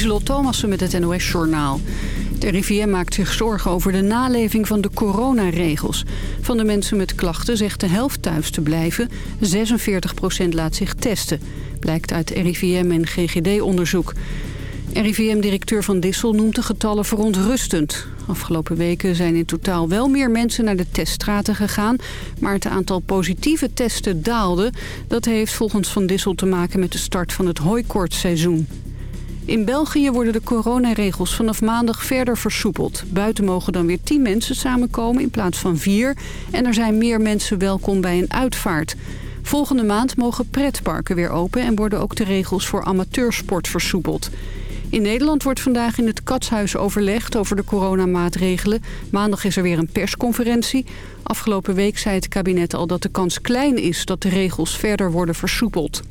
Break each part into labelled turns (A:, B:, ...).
A: Lieselot Thomassen met het NOS-journaal. Het RIVM maakt zich zorgen over de naleving van de coronaregels. Van de mensen met klachten zegt de helft thuis te blijven. 46% laat zich testen. Blijkt uit RIVM en GGD-onderzoek. RIVM-directeur Van Dissel noemt de getallen verontrustend. Afgelopen weken zijn in totaal wel meer mensen naar de teststraten gegaan... maar het aantal positieve testen daalde. Dat heeft volgens Van Dissel te maken met de start van het hooikoortseizoen. In België worden de coronaregels vanaf maandag verder versoepeld. Buiten mogen dan weer 10 mensen samenkomen in plaats van 4. En er zijn meer mensen welkom bij een uitvaart. Volgende maand mogen pretparken weer open... en worden ook de regels voor amateursport versoepeld. In Nederland wordt vandaag in het Katshuis overlegd over de coronamaatregelen. Maandag is er weer een persconferentie. Afgelopen week zei het kabinet al dat de kans klein is dat de regels verder worden versoepeld.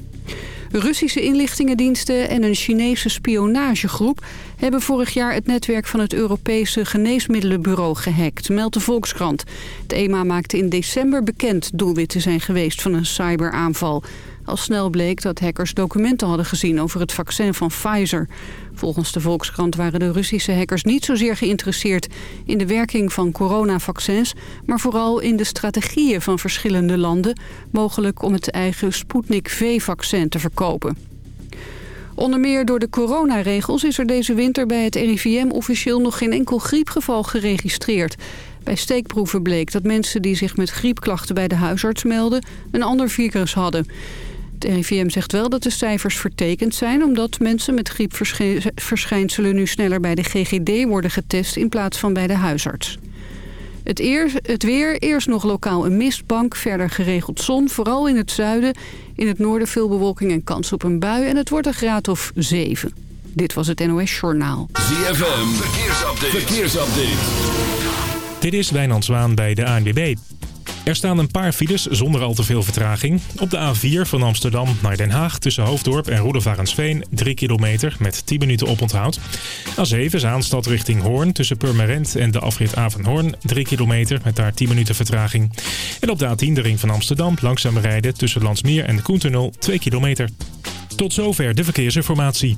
A: Russische inlichtingendiensten en een Chinese spionagegroep... hebben vorig jaar het netwerk van het Europese Geneesmiddelenbureau gehackt, meldt de Volkskrant. Het EMA maakte in december bekend doelwit te zijn geweest van een cyberaanval. Al snel bleek dat hackers documenten hadden gezien over het vaccin van Pfizer. Volgens de Volkskrant waren de Russische hackers niet zozeer geïnteresseerd in de werking van coronavaccins, maar vooral in de strategieën van verschillende landen, mogelijk om het eigen Sputnik V-vaccin te verkopen. Onder meer door de coronaregels is er deze winter bij het RIVM officieel nog geen enkel griepgeval geregistreerd. Bij steekproeven bleek dat mensen die zich met griepklachten bij de huisarts melden een ander virus hadden. Het RIVM zegt wel dat de cijfers vertekend zijn... omdat mensen met griepverschijnselen nu sneller bij de GGD worden getest... in plaats van bij de huisarts. Het, eer, het weer, eerst nog lokaal een mistbank, verder geregeld zon... vooral in het zuiden, in het noorden veel bewolking en kans op een bui... en het wordt een graad of 7. Dit was het NOS Journaal.
B: ZFM, verkeersupdate. verkeersupdate.
C: Dit is Wijnand Zwaan bij de ANWB. Er staan een paar files zonder al te veel vertraging. Op de A4 van Amsterdam naar Den Haag tussen Hoofddorp en Roedevarensveen 3 kilometer met 10 minuten oponthoud. A7 Zaanstad richting Hoorn tussen Purmerend en de afrit Avenhoorn 3 kilometer met daar 10 minuten vertraging. En op de A10 de ring van Amsterdam langzaam rijden tussen Landsmeer en de Koentunnel 2 kilometer. Tot zover de verkeersinformatie.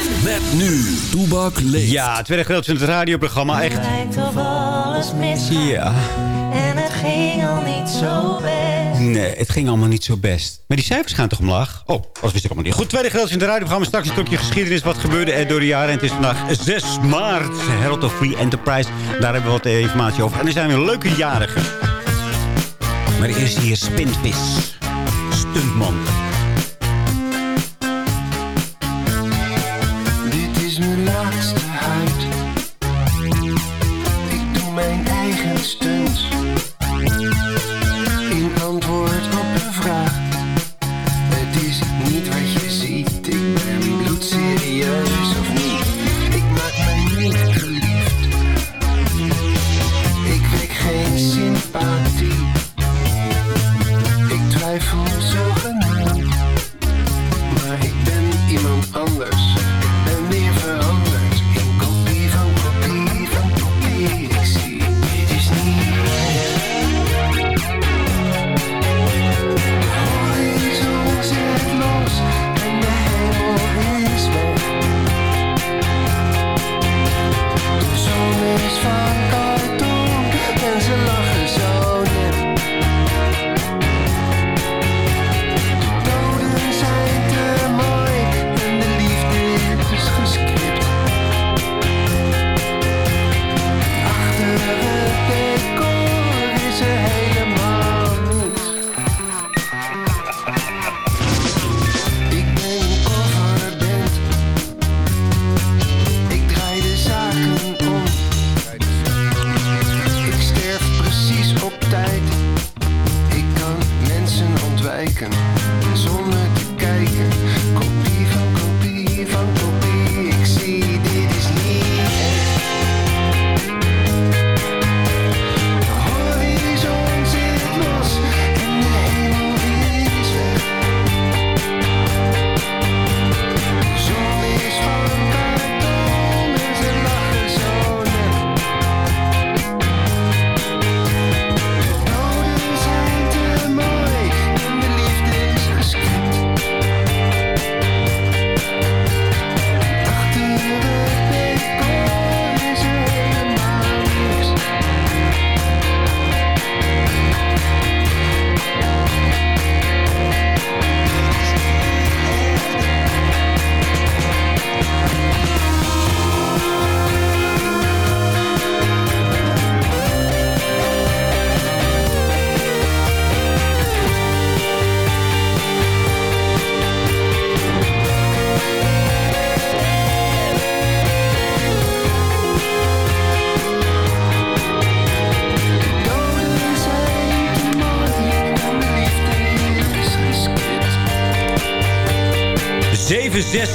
B: Met nu, Toebak leeft.
D: Ja, het tweede gedeelte van het radioprogramma. Echt.
E: of alles misgaat.
D: Ja.
E: En het ging al niet zo best.
D: Nee, het ging allemaal niet zo best. Maar die cijfers gaan toch omlaag? Oh, dat wist ik allemaal niet. Goed, tweede gedeelte in het radioprogramma. Straks een stukje geschiedenis. Wat gebeurde er door de jaren. En het is vandaag 6 maart. Herald of Free Enterprise. Daar hebben we wat informatie over. En er zijn weer leuke jarigen. Maar eerst hier Spinvis. Stuntman.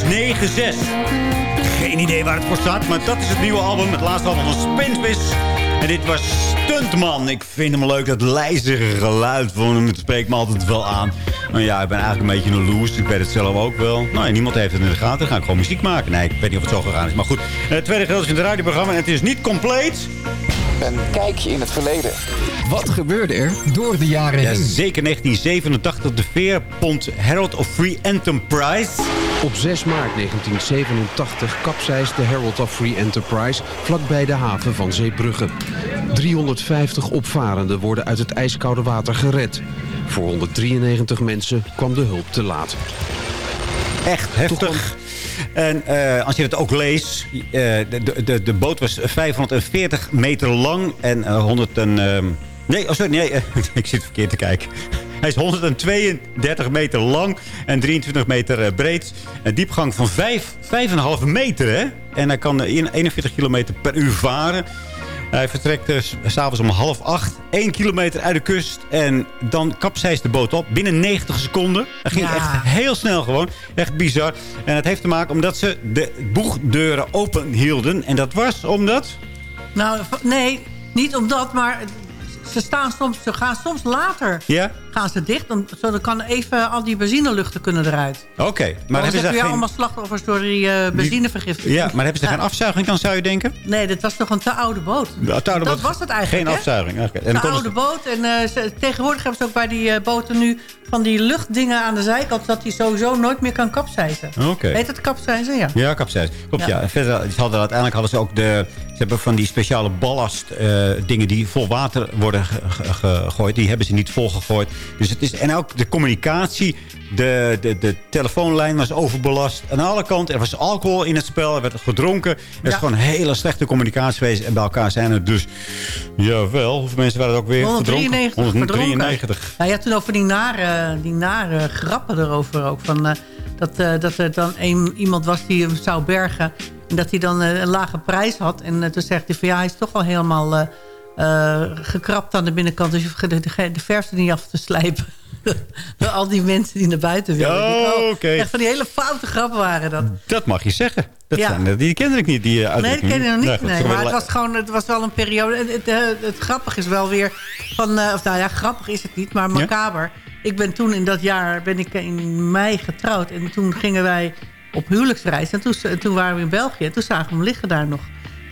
D: 7696. Geen idee waar het voor staat, maar dat is het nieuwe album. Het laatste album van Spinvis. En dit was Stuntman. Ik vind hem leuk, dat lijzige geluid van hem. Het spreekt me altijd wel aan. Maar ja, ik ben eigenlijk een beetje een loose. Ik weet het zelf ook wel. Nou, ja, niemand heeft het in de gaten. Dan ga ik gewoon muziek maken. Nee, ik weet niet of het zo gegaan is. Maar goed, het tweede gedeelte is in het radioprogramma. En het is niet compleet.
F: Een kijkje in het verleden.
G: Wat gebeurde er door de jaren
D: Ja,
G: heen?
D: zeker 1987. De Veerpont Herald of Free Enterprise.
H: Op 6 maart 1987 kapseist de Herald of Free Enterprise vlakbij de haven van Zeebrugge. 350 opvarenden worden uit het ijskoude water gered. Voor 193 mensen kwam de hulp te laat.
D: Echt heftig. En eh, als je het ook leest, eh, de, de, de boot was 540 meter lang en eh, 100 en... ehm, nee, oh, sorry, nee, eh, ik zit verkeerd te kijken. Hij is 132 meter lang en 23 meter eh, breed. Een diepgang van 5, 5,5 meter, hè? En hij kan eh, in 41 kilometer per uur varen. Hij vertrekt eh, s- s'avonds om half acht. 1 kilometer uit de kust. En dan kapseist de boot op. Binnen 90 seconden. Dat ging
I: Ja.
D: echt heel snel gewoon. Echt bizar. En het heeft te maken omdat ze de boegdeuren open hielden. En dat was omdat...
I: Nou, nee, niet omdat, maar ze, staan soms, ze gaan soms later
D: Ja?
I: Gaan ze dicht. Dan, zodat kan even al die benzineluchten kunnen eruit.
D: Oké.
I: Maar
D: Maar hebben ze
I: weer
D: geen...
I: allemaal slachtoffers door die eh, benzinevergiftiging.
D: Ja, maar hebben ze
I: Ja.
D: geen afzuiging dan, zou je denken?
I: Nee, dit was toch een te oude boot.
D: Ja, te oude
I: dat
D: boot.
I: was het eigenlijk,
D: Geen
I: hè?
D: afzuiging. oké. En
I: Een
D: dan konden
I: oude boot. En eh, ze- tegenwoordig hebben ze ook bij die eh, boten nu van die luchtdingen aan de zijkant... dat die sowieso nooit meer kan kapseizen.
D: Oké.
I: Heet het kapseizen? Ja.
D: Ja, capsize. Klopt, ja. Verder ze hadden uiteindelijk hadden ze ook de... Ze hebben van die speciale ballast eh, dingen die vol water worden ge- ge- gegooid. Die hebben ze niet volgegooid. Dus het is, en ook de communicatie. De, de, de telefoonlijn was overbelast. Aan alle kanten. Er was alcohol in het spel. Er werd gedronken. Er is
I: Ja.
D: gewoon hele slechte communicatie geweest. En bij elkaar zijn er dus... Jawel, hoeveel mensen waren er ook weer
I: 193
D: gedronken?
I: verdronken.
D: 193.
I: Nou, je had toen over die nare, die nare grappen erover ook. Van, eh, dat, eh, dat er dan een, iemand was die hem zou bergen. En dat hij dan eh, een lage prijs had. En toen zegt hij van ja, hij is toch wel helemaal gekrapt aan de binnenkant. Dus je hoeft de, de verfste niet af te slijpen. Door al die mensen die naar buiten willen.
D: Oh.
I: Echt van die hele foute grappen waren dat.
D: Dat mag je zeggen. Dat
I: Ja.
D: zijn, die kende ik niet, die uh,
I: Nee, dat ken je nog niet. nee, maar het was gewoon, het was wel een periode. Het, het, eh, het grappige is wel weer van, eh, of nou ja, grappig is het niet, maar macaber. Ik ben toen in dat jaar ben ik in mei getrouwd en toen gingen wij op huwelijksreis en toen, toen waren we in België en toen zagen we hem liggen daar nog.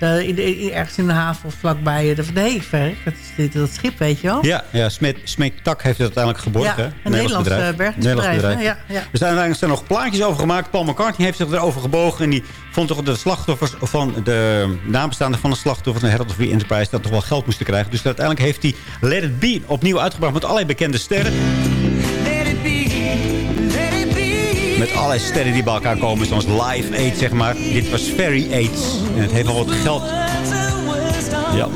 I: Eh, in de, in- ergens in de haven of vlakbij. Ik dacht van, dat is dit, dat schip, weet je wel.
D: Ja, ja Smeet, Smeet Tak heeft het uiteindelijk geborgen.
I: Ja, een Nederlands, eh, bergingsbedrijf, hè? Ja, ja.
D: Er zijn uiteindelijk zijn nog plaatjes over gemaakt. Paul McCartney heeft zich erover gebogen. En die vond toch de slachtoffers van de nabestaanden van de slachtoffers van de Herald of Enterprise... dat toch wel geld moesten krijgen. Dus uiteindelijk heeft hij Let It Be opnieuw uitgebracht met allerlei bekende sterren. Met allerlei sterren die bij elkaar komen, zoals Live Aid, zeg maar. Dit was Ferry Aid. En het heeft al wat geld. Ja.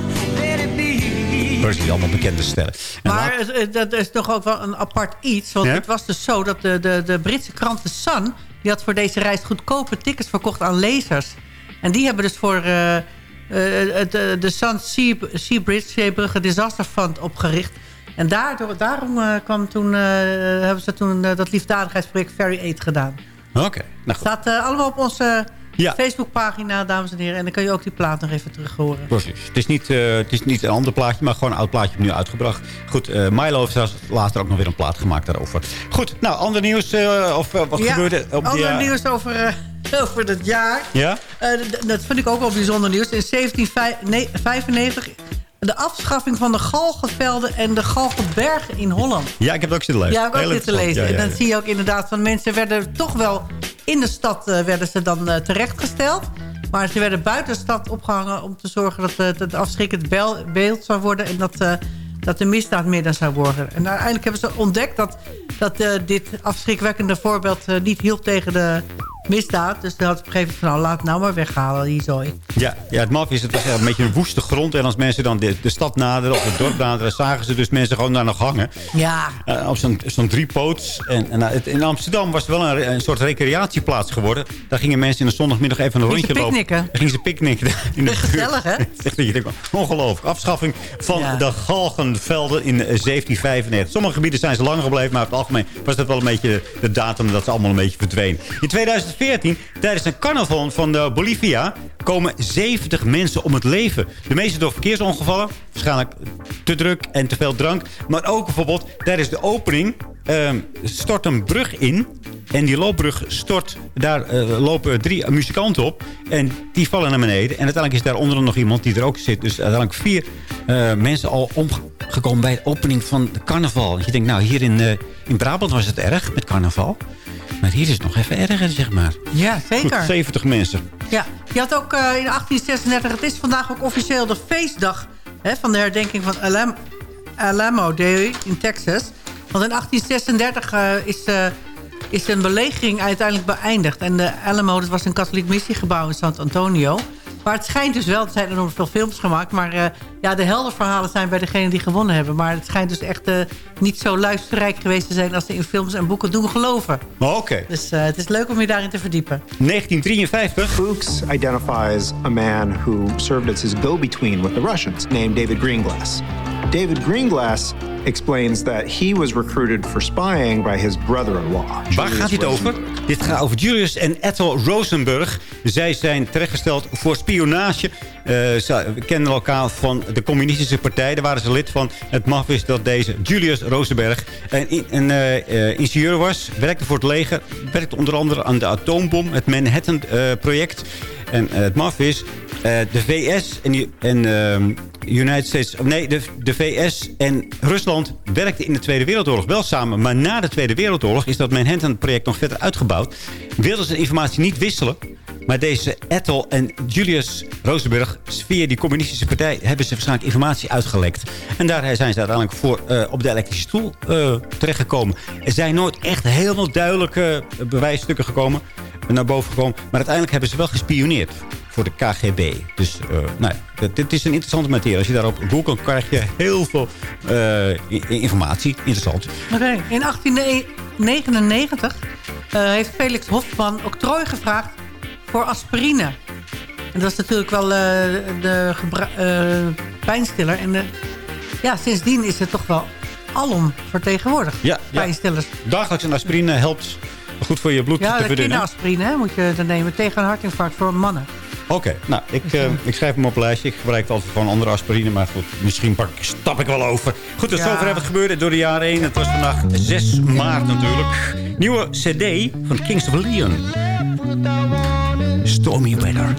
D: Precies, allemaal bekende sterren. En
I: Maar
D: laat-
I: dat is toch ook wel een apart iets. Want
D: Ja?
I: het was dus zo dat de, de, de Britse krant The Sun... die had voor deze reis goedkope tickets verkocht aan lezers. En die hebben dus voor het, eh, de Sun Sea, sea Bridge Zeebrugge Disaster Fund opgericht. En daardoor, daarom eh, kwam toen, eh, hebben ze toen eh, dat liefdadigheidsproject Ferry Aid gedaan.
D: Oké, nou goed.
I: staat allemaal op onze
D: Ja.
I: Facebookpagina, dames en heren. En dan kan je ook die plaat nog even terug horen.
D: Precies. Het is, niet, het is niet een ander plaatje, maar gewoon een oud plaatje opnieuw uitgebracht. Goed, eh, Milo heeft later ook nog weer een plaat gemaakt daarover. Goed, nou, ander nieuws. of wat
I: Ja,
D: gebeurde op
I: ander nieuws over, over het jaar.
D: Ja?
I: Dat vind ik ook wel bijzonder nieuws. In 1795 de afschaffing van de galgenvelden en de galgenbergen in Holland.
D: Ja, ik heb het ook zitten lezen.
I: Ja, ik heb ook
D: Heel
I: dit te
D: interessant.
I: lezen.
D: Ja, ja,
I: En dan zie je ook inderdaad van mensen werden toch wel... in de stad eh, werden ze dan eh, terechtgesteld. Maar ze werden buiten de stad opgehangen om te zorgen dat het het afschrikkend beeld zou worden. En dat, eh, dat de misdaad minder zou worden. En uiteindelijk hebben ze ontdekt dat, dat eh, dit afschrikwekkende voorbeeld eh, niet hielp tegen de misdaad. Dus dan had op een gegeven moment van nou, laat het nou maar weghalen, die zooi.
D: Ja, ja, het maf is, het was een beetje een woeste grond. En als mensen dan de, de stad naderen of het dorp naderen... zagen ze dus mensen gewoon daar nog hangen.
I: Ja.
D: Eh, op zo'n zo'n driepoots. En, en, eh, het- in Amsterdam was het wel een, een soort recreatieplaats geworden. Daar gingen mensen in de zondagmiddag even een rondje lopen. gingen ze picknicken in de.
I: Gezellig, hè?
D: Ongelooflijk. Afschaffing van
I: Ja.
D: de galgenvelden in eh, 1795. Sommige gebieden zijn ze langer gebleven, maar op het algemeen was dat wel een beetje de datum dat ze allemaal een beetje verdwenen. In 2004 2014, tijdens een carnaval van de Bolivia... komen 70 mensen om het leven. De meeste door verkeersongevallen. Waarschijnlijk te druk en te veel drank. Maar ook bijvoorbeeld tijdens de opening... ehm, stort een brug in. En die loopbrug stort... Daar eh, lopen drie muzikanten op. En die vallen naar beneden. En uiteindelijk is daaronder nog iemand die er ook zit. Dus uiteindelijk vier eh, mensen al omgekomen bij de opening van de carnaval. Je denkt, nou, hier in, eh, in Brabant was het erg met carnaval. Maar hier is het nog even erger, zeg maar.
I: Ja, zeker.
D: Goed, 70 mensen.
I: Ja, je had ook eh, in 1836, het is vandaag ook officieel de feestdag hè, van de herdenking van Alam, Alamo Day in Texas. Want in 1836 eh, is, eh, is een belegering uiteindelijk beëindigd. En de Alamo, dat was een katholiek missiegebouw in San Antonio. Maar het schijnt dus wel, er zijn enorm veel films gemaakt... maar eh, ja, de helderverhalen zijn bij degenen die gewonnen hebben. Maar het schijnt dus echt eh, niet zo luisterrijk geweest te zijn... als ze in films en boeken doen geloven.
D: Oké.
I: Dus eh, het is leuk om je daarin te verdiepen.
D: 1953.
J: Fuchs identifies a man who served as his go-between with the Russians, named David Greenglass. David Greenglass explains that he was recruited for spying by his brother-in-law.
D: Waar gaat dit over? Dit gaat over Julius en Ethel Rosenberg. Zij zijn terechtgesteld voor spionage. Eh, ze kennen elkaar van de communistische partij. Daar waren ze lid van. Het maf is dat deze Julius Rosenberg een, eh, eh, ingenieur was. Werkte voor het leger. Werkte onder andere aan de atoombom. Het Manhattan-project. en het maf is... de VS en, en ehm, United States... Nee, de, de VS en Rusland werkten in de Tweede Wereldoorlog wel samen. Maar na de Tweede Wereldoorlog is dat Manhattan-project nog verder uitgebouwd. Wilden ze informatie niet wisselen. Maar deze Ethel en Julius Rosenberg, via die communistische partij... hebben ze waarschijnlijk informatie uitgelekt. En daar zijn ze uiteindelijk voor eh, op de elektrische stoel uh, terechtgekomen. Er zijn nooit echt helemaal duidelijke bewijsstukken gekomen, naar boven gekomen. Maar uiteindelijk hebben ze wel gespioneerd voor de KGB. Dus uh, nou, dit is een interessante materie. Als je daarop googelt, krijg je heel veel informatie. Interessant.
I: Oké, in 1899 heeft Felix Hofman octrooi gevraagd voor aspirine. En dat is natuurlijk wel de pijnstiller. En de, ja, sindsdien is het toch wel alom vertegenwoordigd.
D: Ja,
I: pijnstillers.
D: Ja. Dagelijks een aspirine helpt goed voor je bloed
I: ja,
D: te verdunnen.
I: Ja, aspirine hè, moet je dan nemen tegen een hartinfarct voor mannen.
D: Oké, okay, nou, ik, uh, ik schrijf hem op een lijstje. Ik gebruik altijd gewoon andere aspirine, maar goed, misschien pak, stap ik wel over. Goed, tot ja. zover hebben het gebeurd door de jaren heen. Het was vandaag 6 maart natuurlijk. Nieuwe cd van Kings of Leon. Stormy Weather.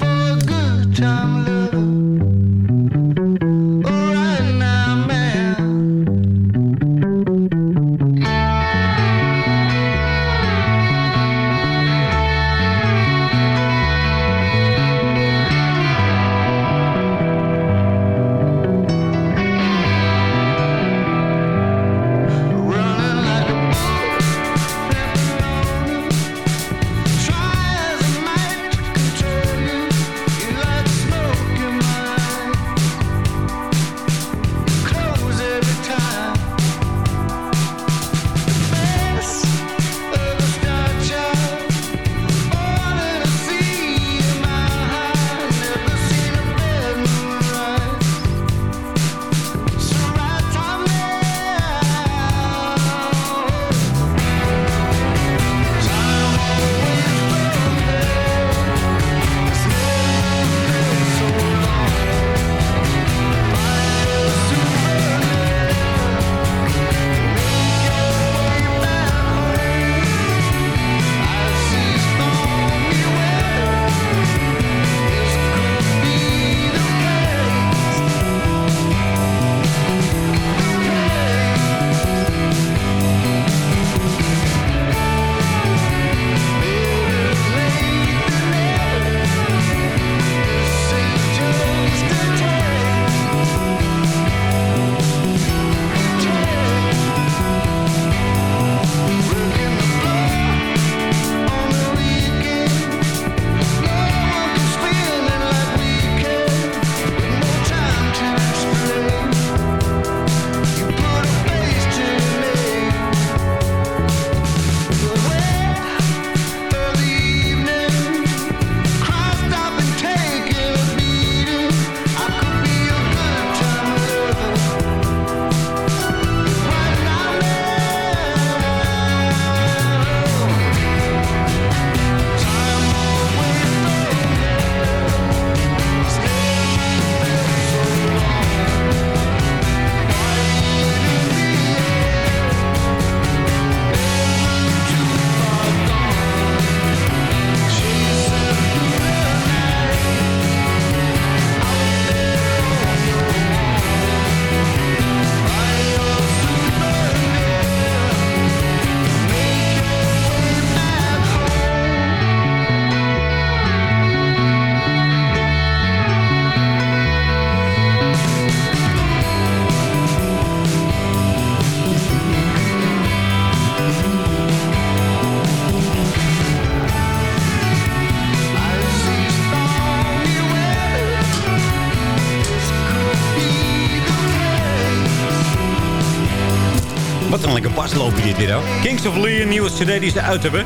D: Kings of Leon, nieuwe cd die ze uit hebben.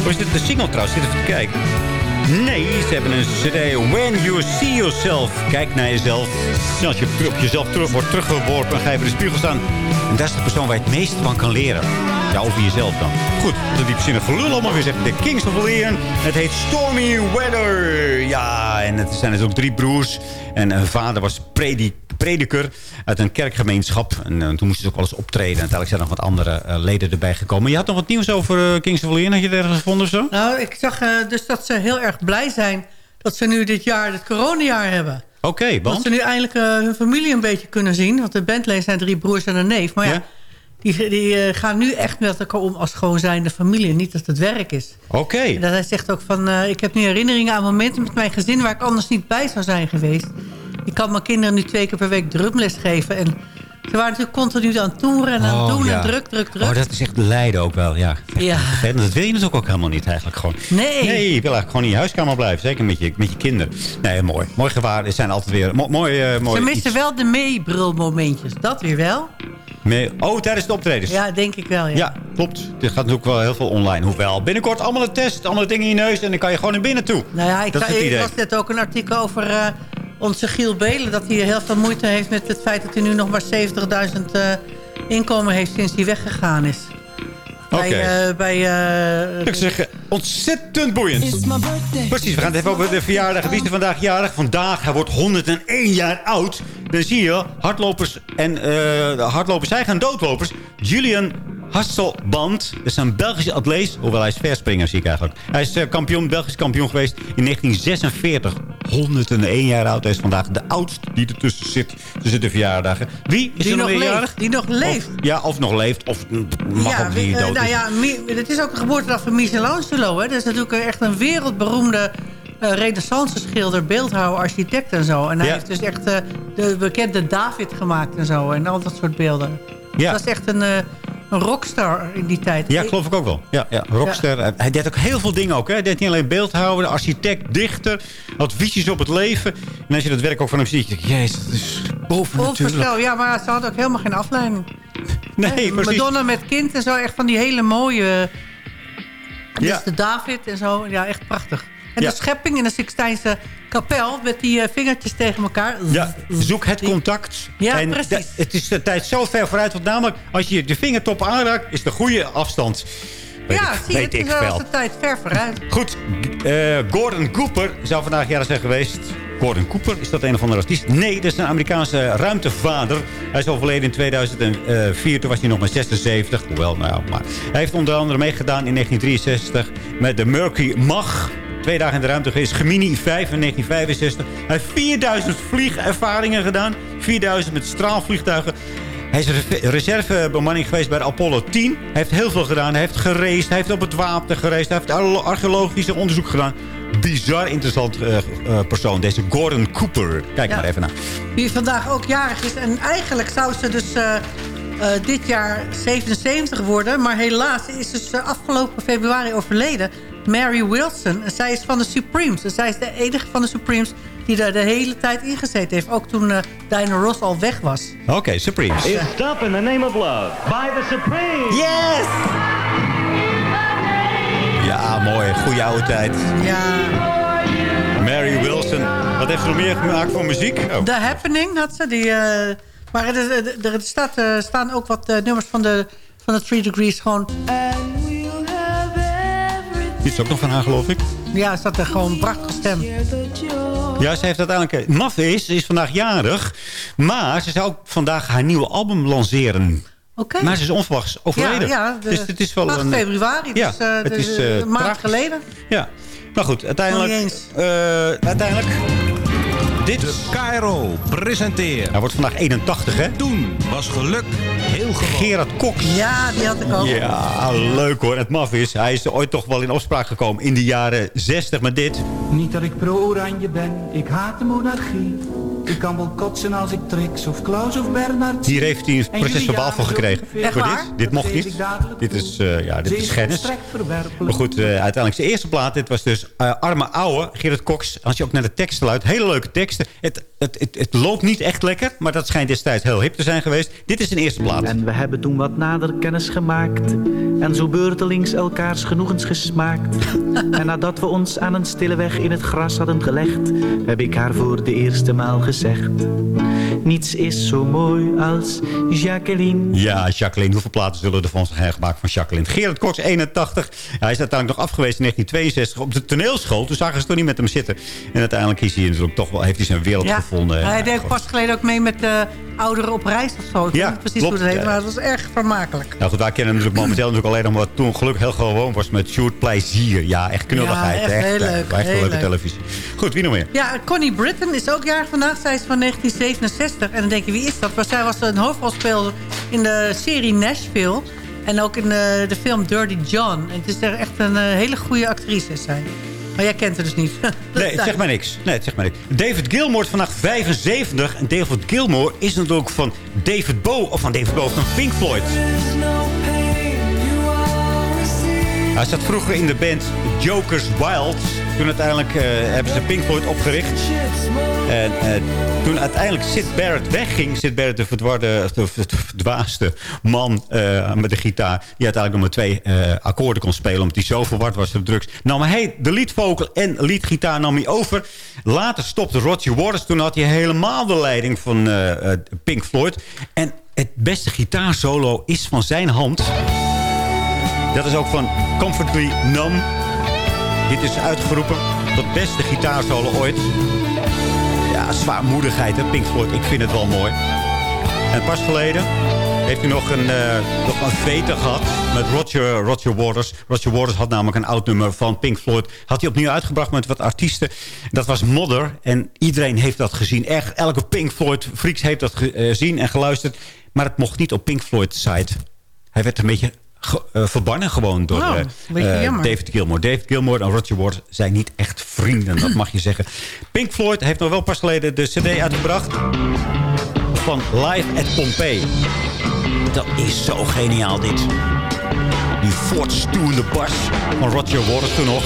D: Of is dit de single trouwens? Zit even te kijken. Nee, ze hebben een cd. When you see yourself. Kijk naar jezelf. En als je op jezelf terug, wordt teruggeworpen, ga je de spiegel staan. En dat is de persoon waar je het meest van kan leren. Ja, over jezelf dan. Goed, dat die bezinnen gelul allemaal weer zegt. De Kings of Leon. Het heet Stormy Weather. Ja, en het zijn dus ook drie broers. En hun vader was predik prediker uit een kerkgemeenschap. En uh, toen moesten ze ook wel eens optreden. En uiteindelijk zijn er nog wat andere uh, leden erbij gekomen. Je had nog wat nieuws over uh, Kings of Leon. Had je het ergens gevonden of zo?
I: Nou, ik zag dus dat ze heel erg blij zijn... dat ze nu dit jaar het coronajaar hebben.
D: Oké, okay, want?
I: Dat ze nu eindelijk hun familie een beetje kunnen zien. Want de bandleden zijn drie broers en een neef. Maar ja, ja? Die, die gaan nu echt met elkaar om als gewoon zijnde familie. Niet dat het werk is.
D: Oké. Okay.
I: Dat hij zegt ook van... ik heb nu herinneringen aan momenten met mijn gezin... waar ik anders niet bij zou zijn geweest. Ik kan mijn kinderen nu twee keer per week drumles geven. En ze waren natuurlijk continu aan het toeren en aan het
D: Oh,
I: doen
D: ja.
I: en druk, druk, druk.
D: Oh, dat is echt lijden ook wel, ja.
I: Ja.
D: En dat wil je natuurlijk ook helemaal niet eigenlijk gewoon.
I: Nee.
D: Nee, je wil eigenlijk gewoon in je huiskamer blijven. Zeker met je, met je kinderen. Nee, mooi. Mooi gewaar. Er zijn altijd weer mo mooi, eh, mooi
I: Ze missen
D: iets
I: wel de meebrulmomentjes. Dat weer wel.
D: mee. Oh, tijdens de optredens.
I: Ja, denk ik wel, ja.
D: Ja, klopt. Dit gaat natuurlijk wel heel veel online. Hoewel, binnenkort allemaal een test, allemaal dingen in je neus... en dan kan je gewoon naar binnen toe.
I: Nou ja, ik,
D: dat is het
I: ik
D: idee.
I: las net ook een artikel over eh, onze Giel Belen... dat hij heel veel moeite heeft met het feit dat hij nu nog maar 70.000 eh, inkomen heeft... sinds hij weggegaan is.
D: Oké.
I: Bij, eh, bij eh,
D: Ik zeg, ontzettend boeiend. Precies, we gaan het even over de verjaardag. Wie is er vandaag jarig? Vandaag, hij wordt 101 jaar oud. Dan zie je, hardlopers en eh, hardlopers, zij gaan doodlopers. Julian Hasselband, dat is een Belgische atleet. Hoewel hij is verspringer, zie ik eigenlijk. Hij is eh, kampioen, Belgisch kampioen geweest in 1946. 101 jaar oud. Hij is vandaag de oudste die ertussen zit. Tussen de verjaardagen. Wie is
I: die
D: er nog
I: leeft.
D: jarig?
I: Die nog leeft.
D: Of, ja, of nog leeft. Of mag
I: ja,
D: ook niet
I: eh,
D: dood
I: nou ja, het is ook de geboortedag van Michelangelo. Hè. Dat is natuurlijk echt een wereldberoemde eh renaissance schilder, beeldhouwer, architect en zo. En hij
D: Ja.
I: heeft dus echt eh, de bekende David gemaakt en zo. En al dat soort beelden.
D: Ja.
I: Dat is echt een, eh, een rockstar in die tijd.
D: Ja, geloof ik ook wel. Ja, ja rockster. Hij- Hij deed ook heel veel dingen ook. Hè. Hij deed niet alleen beeldhouden, architect, dichter. Had visies op het leven. En als je dat werk ook van hem ziet, denk je, jezus, dat is boven
I: ja, maar ze had ook helemaal geen afleiding.
D: Nee,
I: Hè,
D: precies.
I: Madonna met kind en zo, echt van die hele mooie...
D: Ja.
I: de David en zo, ja, echt prachtig. En
D: Ja.
I: de schepping in de Sixtijnse kapel met die eh, vingertjes tegen elkaar.
D: Ja, zoek het contact.
I: Ja,
D: en
I: precies.
D: het is de tijd zo ver vooruit. Want namelijk, als je de vingertop aanraakt, is de goede afstand. Weet
I: ja,
D: ik,
I: zie
D: weet
I: het
D: ik
I: is wel de tijd ver vooruit.
D: Goed, eh, Gordon Cooper zou vandaag jaren zijn geweest. Gordon Cooper, is dat een of andere artiest? Nee, dat is een Amerikaanse ruimtevader. Hij is overleden in 2004, toen was hij nog maar 76. Hoewel, nou ja, maar. Hij heeft onder andere meegedaan in 1963 met de Mercury Mach. Twee dagen in de ruimte geweest. Gemini 5 in 1965. Hij heeft 4000 vliegervaringen gedaan. 4000 met straalvliegtuigen. Hij is re- reservebemanning geweest bij de Apollo 10. Hij heeft heel veel gedaan. Hij heeft gereisd. Hij heeft op het wapen gereisd. Hij heeft ar- archeologische onderzoek gedaan. Bizar interessant eh, eh, persoon. Deze Gordon Cooper. Kijk
I: Ja.
D: maar even naar.
I: Wie vandaag ook jarig is. En eigenlijk zou ze dus eh, dit jaar 77 worden. Maar helaas is dus afgelopen februari overleden. Mary Wilson. En zij is van de Supremes. En zij is de enige van de Supremes die daar de hele tijd in gezeten heeft. Ook toen eh Diana Ross al weg was.
D: Oké, Supremes.
K: Is Stop in the Name of Love by the Supremes.
D: Yes! Ja, mooi. Goeie oude tijd.
I: Ja.
D: Mary Wilson. Wat heeft ze nog meer gemaakt voor muziek? Oh.
I: The Happening had ze. Die, eh, maar er, er, er staat, eh, staan ook wat nummers van de, van de Three Degrees gewoon...
D: Dit is ook nog van haar, geloof ik.
I: Ja, staat er gewoon prachtige stem.
D: Ja, ze heeft uiteindelijk... eh, Maf is, ze is vandaag jarig. Maar ze zou ook vandaag haar nieuwe album lanceren.
I: Oké.
D: Maar ze is onverwachts overleden.
I: Ja, ja, de
D: dus het is wel
I: 8
D: een...
I: februari,
D: Ja,
I: dus eh,
D: het
I: de-
D: is, eh,
I: een maand geleden.
D: Ja, maar goed, uiteindelijk... Eh, uiteindelijk... Dit...
L: De KRO presenteert.
D: Hij wordt vandaag 81, hè?
L: Toen was geluk heel gewoon.
D: Gerard Cox.
I: Ja, die had ik ook.
D: Ja, leuk hoor. Het maf is, hij is ooit toch wel in opspraak gekomen in de jaren 60 met dit.
M: Niet dat ik pro-oranje ben, ik haat de monarchie. Ik kan wel kotsen als ik Trix of Klaus of Bernard zie.
D: Hier heeft hij een
M: En
D: proces verbaal voor gekregen.
M: waar?
D: dit. Dit mocht niet. Dit is, eh, ja, dit is schennis. Maar goed, eh, uiteindelijk zijn eerste plaat. Dit was dus eh, Arme Ouwe, Gerard Cox. Als je ook naar de teksten luidt. Hele leuke Het, het, het, het, loopt niet echt lekker, maar dat schijnt destijds heel hip te zijn geweest. Dit is een eerste plaat.
M: En we hebben toen wat nader kennis gemaakt. En zo beurtelings elkaars genoegens gesmaakt. en nadat we ons aan een stille weg in het gras hadden gelegd... heb ik haar voor de eerste maal gezegd... Niets is zo mooi als Jacqueline.
D: Ja, Jacqueline. Hoeveel platen zullen er van zijn gemaakt van Jacqueline? Gerard Cox, 81. hij is uiteindelijk nog afgewezen in 1962 op de toneelschool. Toen zagen ze toch niet met hem zitten. En uiteindelijk is hij natuurlijk toch wel, heeft hij wereld
I: ja,
D: gevonden.
I: Hij deed pas geleden ook mee met de ouderen op reis of zo. Ik
D: ja,
I: niet precies
D: klopt,
I: hoe het heet, maar het was erg vermakelijk.
D: Nou goed, wij kennen hem natuurlijk momenteel natuurlijk alleen nog wat toen gelukkig heel gewoon was met Sjoerd Plezier. Ja, echt knulligheid.
I: Ja, echt heel leuk,
D: Echt
I: heel
D: leuke
I: leuk.
D: televisie. Goed, wie nog meer?
I: Ja, Connie Britton is ook jarig vandaag. Zij is van 1967. En dan denk je, wie is dat? Maar zij was een hoofdrolspeler in de serie Nashville. En ook in de, de film Dirty John. En het is er echt een eh, hele goede actrice, is zij. Maar jij kent haar dus niet.
D: Nee, het zegt mij niks. Nee, het zegt mij niks. David Gilmour is vandaag 75. En David Gilmour is natuurlijk van David Bowie... of van David Bowie, van Pink Floyd. Hij zat vroeger in de band Jokers Wild. Toen uiteindelijk eh, hebben ze Pink Floyd opgericht. En eh, toen uiteindelijk Sid Barrett wegging... Sid Barrett, de verdwarde, de verdwaasde man eh, met de gitaar... die uiteindelijk nog maar twee akkoorden kon spelen... omdat hij zo verward was op drugs. Nam hij de leadvocal en leadgitaar nam hij over. Later stopte Roger Waters. Toen had hij helemaal de leiding van Pink Floyd. En het beste gitaarsolo is van zijn hand... Dat is ook van Comfortably Numb. Dit is uitgeroepen tot beste gitaarsolo ooit. Ja, zwaarmoedigheid, hè, Pink Floyd. Ik vind het wel mooi. En pas geleden heeft hij nog een, eh nog een vete gehad met Roger, Roger Waters. Roger Waters had namelijk een oud nummer van Pink Floyd. Had hij opnieuw uitgebracht met wat artiesten. Dat was Modder. En iedereen heeft dat gezien. Echt, elke Pink Floyd freaks heeft dat gezien en geluisterd. Maar het mocht niet op Pink Floyd site. Hij werd een beetje eh, verbannen gewoon door
I: Oh,
D: eh, eh. David Gilmour. David Gilmour en Roger Waters zijn niet echt vrienden, dat mag je zeggen. Pink Floyd heeft nog wel pas geleden de cd uitgebracht van Live at Pompeii. Dat is zo geniaal dit. Die voortstuwende bas van Roger Waters toen nog.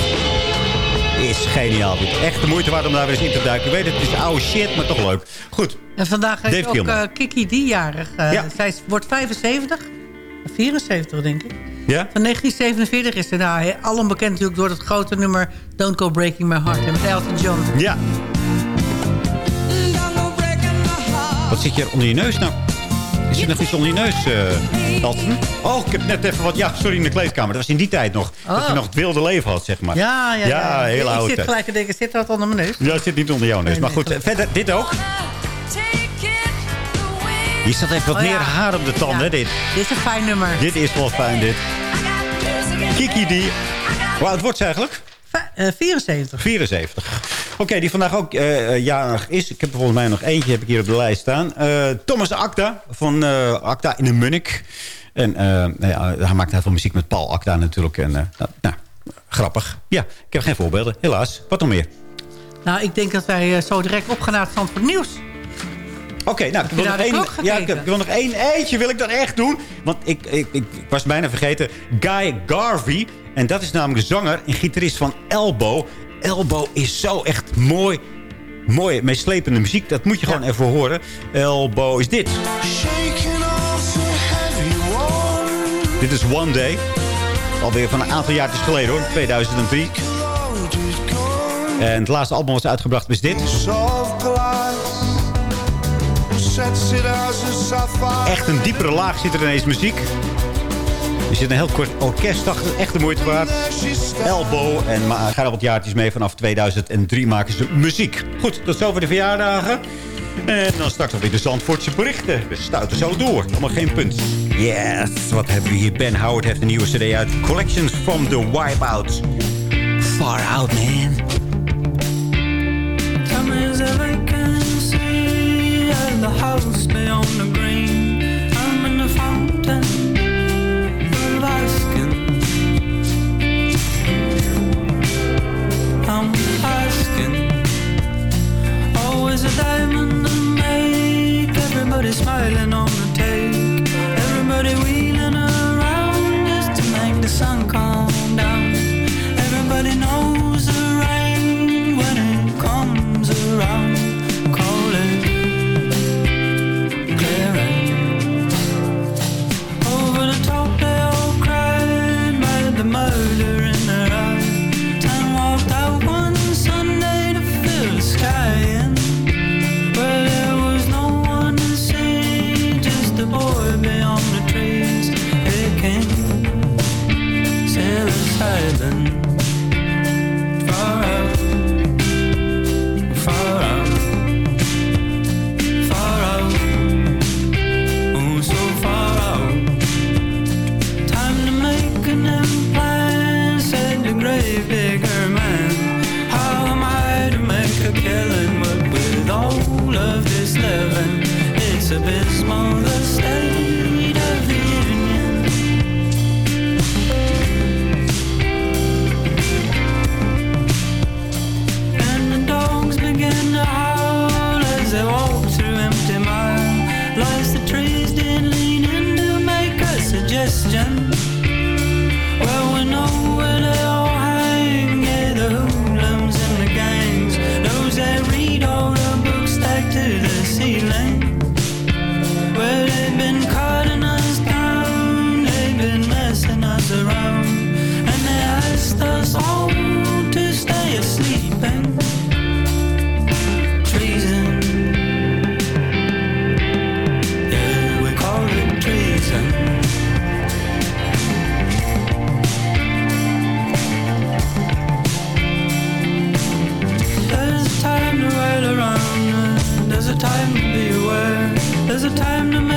D: Is geniaal dit. Echt de moeite waard om daar weer eens in te duiken. Ik weet het, het is oude shit, maar toch leuk. Goed.
I: En vandaag is ook Kiki D jarig.
D: Ja.
I: Zij wordt 75. 74, denk ik.
D: Ja?
I: Van 1947 is ze nou he- alom bekend natuurlijk door het grote nummer Don't Go Breaking My Heart. Met Elton John.
D: Ja. Wat zit je onder je neus nou? Is er nog iets onder je neus, eh Elton? Oh, ik heb net even wat... Ja, sorry, in de kleedkamer. Dat was in die tijd nog. Dat je
I: Oh.
D: nog het wilde leven had, zeg maar.
I: Ja, ja, ja.
D: hele
I: ik
D: oude
I: zit
D: tijd.
I: gelijk te denken, zit er wat onder mijn neus?
D: Ja, het zit niet onder jouw neus.
I: Nee,
D: maar goed, eh, verder, dit ook. Hier staat even wat
I: Oh, ja.
D: meer haar op de tanden,
I: Ja.
D: dit.
I: Dit is een fijn nummer.
D: Dit is wel fijn, dit. Kiki die... Hoe oud wordt ze eigenlijk?
I: Va- eh, 74.
D: 74. Oké, die vandaag ook eh, eh, jarig is. Ik heb er volgens mij nog eentje heb ik hier op de lijst staan. Eh, Thomas Acta van eh, Acta in de Munnik. En eh, nou ja, hij maakt heel veel muziek met Paul Acta natuurlijk. En, eh, nou, nou, grappig. Ja, ik heb geen voorbeelden, helaas. Wat nog meer?
I: Nou, ik denk dat wij eh, zo direct opgaan naar het Zandvoort Nieuws.
D: Oké, nou, ik wil, nog één, ja, ik, wil nog één eentje wil ik dan echt doen. Want ik, ik, ik, ik was bijna vergeten. Guy Garvey. En dat is namelijk de zanger en gitarist van Elbow. Elbow is zo echt mooi. Mooie, meeslepende muziek. Dat moet je gewoon even horen. Elbow is dit. Dit is One Day. Alweer van een aantal jaartjes geleden hoor. 2003. En het laatste album was uitgebracht is dit. Echt een diepere laag zit er in deze muziek. Er zit een heel kort orkest achter. Echt de moeite waard. Elbow. En maar gaan al wat jaartjes mee. Vanaf 2003 maken ze muziek. Goed, tot zover de verjaardagen. En dan straks nog weer de Zandvoortse berichten. We stuiten zo door. Allemaal geen punt. Yes, wat hebben we hier? Ben Howard heeft een nieuwe cd uit. Collections from the Wipeout. Far out, man.
N: The house beyond the green. I'm in the fountain asking I'm asking Always a diamond to make Everybody smiling on time to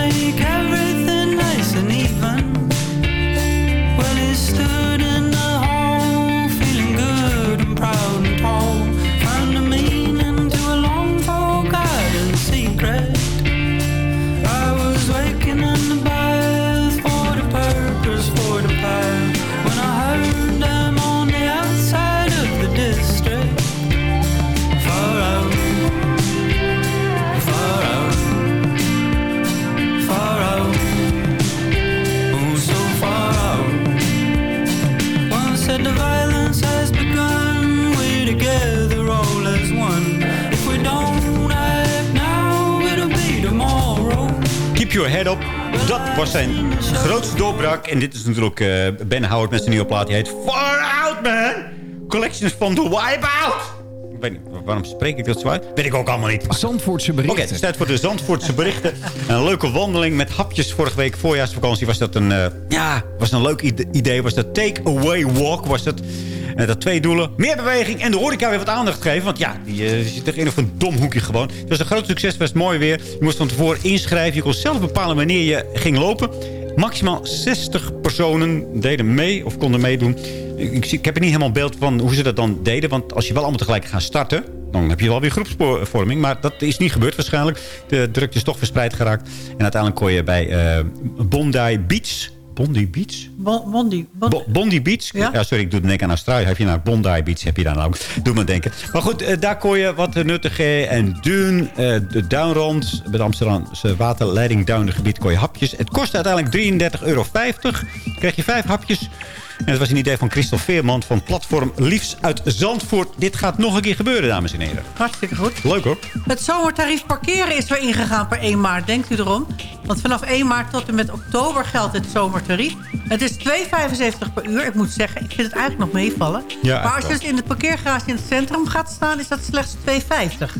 D: your head up. Dat was zijn grootste doorbraak. En dit is natuurlijk eh, Ben Howard met zijn nieuwe plaat. Die heet Far Out, man. Collections van The Wipeout. Ik weet niet, waarom spreek ik dat zo uit? Weet ik ook allemaal niet.
G: Zandvoortse berichten.
D: Oké, het is tijd voor de Zandvoortse berichten. Een leuke wandeling met hapjes. Vorige week voorjaarsvakantie was dat een, eh, ja, was een leuk ide- idee. Was dat take-away walk. Was dat, Eh, dat twee doelen. Meer beweging en de horeca weer wat aandacht geven. Want ja, die eh, zit er in of een dom hoekje gewoon. Het was een groot succes. Was mooi weer. Je moest van tevoren inschrijven. Je kon zelf bepalen wanneer je ging lopen. Maximaal 60 personen deden mee of konden meedoen. Ik, ik, heb er niet helemaal beeld van hoe ze dat dan deden. Want als je wel allemaal tegelijk gaat starten... dan heb je wel weer groepsvorming. Maar dat is niet gebeurd waarschijnlijk. De drukte is toch verspreid geraakt. En uiteindelijk kon je bij eh Bondi Beach... Bondi Beach?
I: Bon- Bondi. Bondi.
D: Bo- Bondi Beach. Ja? sorry, ik doe het denken aan Australië. Heb je naar Bondi Beach, heb je daar nou. Doe me denken. Maar goed, eh, daar kon je wat nuttigen en doen. Eh, de Duinrond, het Amsterdamse waterleiding Duinengebied kon je hapjes. Het kostte uiteindelijk 33,50 euro. Krijg je vijf hapjes. En dat was een idee van Christel Veerman van platform Liefs uit Zandvoort. Dit gaat nog een keer gebeuren, dames en heren.
I: Hartstikke goed.
D: Leuk hoor.
I: Het zomertarief parkeren is weer ingegaan per 1 maart. Denkt u erom? Want vanaf 1 maart tot en met oktober geldt het zomertarief. Het is 2,75 per uur. Ik moet zeggen, ik vind het eigenlijk nog meevallen.
D: Ja,
I: maar als je dus in de parkeergarage in het centrum gaat staan... is dat slechts 2,50.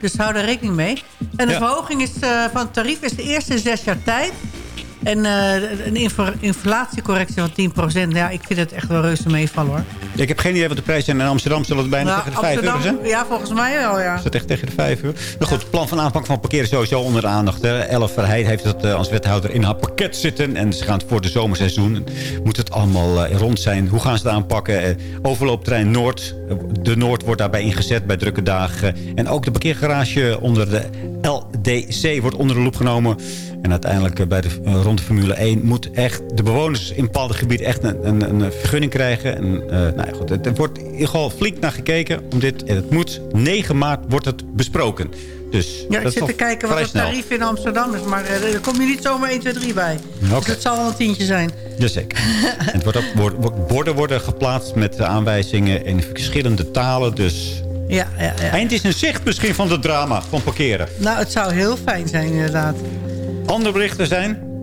I: Dus hou daar rekening mee. En de
D: Ja.
I: verhoging is, eh, van het tarief is de eerste zes jaar tijd. En eh, een infla- inflatiecorrectie van 10%. Ja, ik vind het echt wel reuze meevallen hoor.
D: Ik heb geen idee wat de prijs zijn. In Amsterdam zullen het bijna
I: Nou,
D: tegen de 5 euro zijn.
I: Ja, volgens mij wel, ja.
D: Is dat echt tegen de 5 uur? Nou goed, het plan van aanpak van parkeren is sowieso onder de aandacht. Elle Verheid heeft dat eh, als wethouder in haar pakket zitten. En ze gaan het voor de zomerseizoen. Moet het allemaal eh, rond zijn? Hoe gaan ze het aanpakken? Overlooptrein Noord. De Noord wordt daarbij ingezet bij drukke dagen. En ook de parkeergarage onder de LDC wordt onder de loep genomen. En uiteindelijk eh, bij de, eh, rond de Formule 1 moet echt de bewoners in bepaalde gebieden echt een, een, een vergunning krijgen. En, eh, nou ja, goed, het, er wordt in ieder geval flink naar gekeken. Om dit, en het moet 9 maart wordt het besproken. Dus
I: Ja,
D: dat
I: ik zit te kijken wat het tarief in Amsterdam is. Maar daar kom je niet zomaar 1, 2, 3 bij.
D: Oké.
I: Dus het zal wel een tientje zijn.
D: Jazeker. en het wordt ook, borden worden geplaatst met aanwijzingen in verschillende talen. Dus
I: Ja, ja, ja.
D: eind is een zicht misschien van het drama van parkeren.
I: Nou, het zou heel fijn zijn inderdaad.
D: Andere berichten zijn...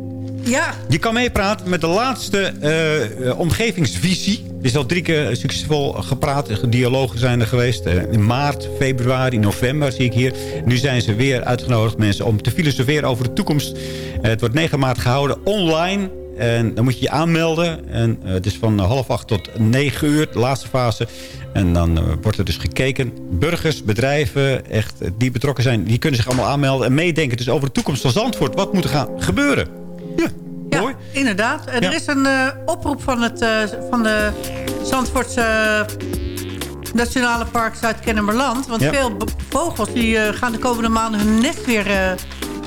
I: Ja,
D: Je kan meepraten met de laatste eh, omgevingsvisie. Er is al drie keer succesvol gepraat. Dialogen zijn er geweest. Eh, in maart, februari, november zie ik hier. Nu zijn ze weer uitgenodigd mensen om te filosoferen over de toekomst. Eh, het wordt 9 maart gehouden online. En dan moet je je aanmelden. En eh, het is van half acht tot negen uur, de laatste fase. En dan eh, wordt er dus gekeken. Burgers, bedrijven, echt, eh, die betrokken zijn... die kunnen zich allemaal aanmelden en meedenken dus over de toekomst van Zandvoort. Wat moet er gaan gebeuren? Ja, mooi.
I: inderdaad.
D: Ja.
I: Er is een eh, oproep van, het, eh, van de Zandvoortse eh, Nationale Park Zuid-Kennemerland. Want
D: Ja.
I: veel vogels die, eh, gaan de komende maanden hun nest weer eh,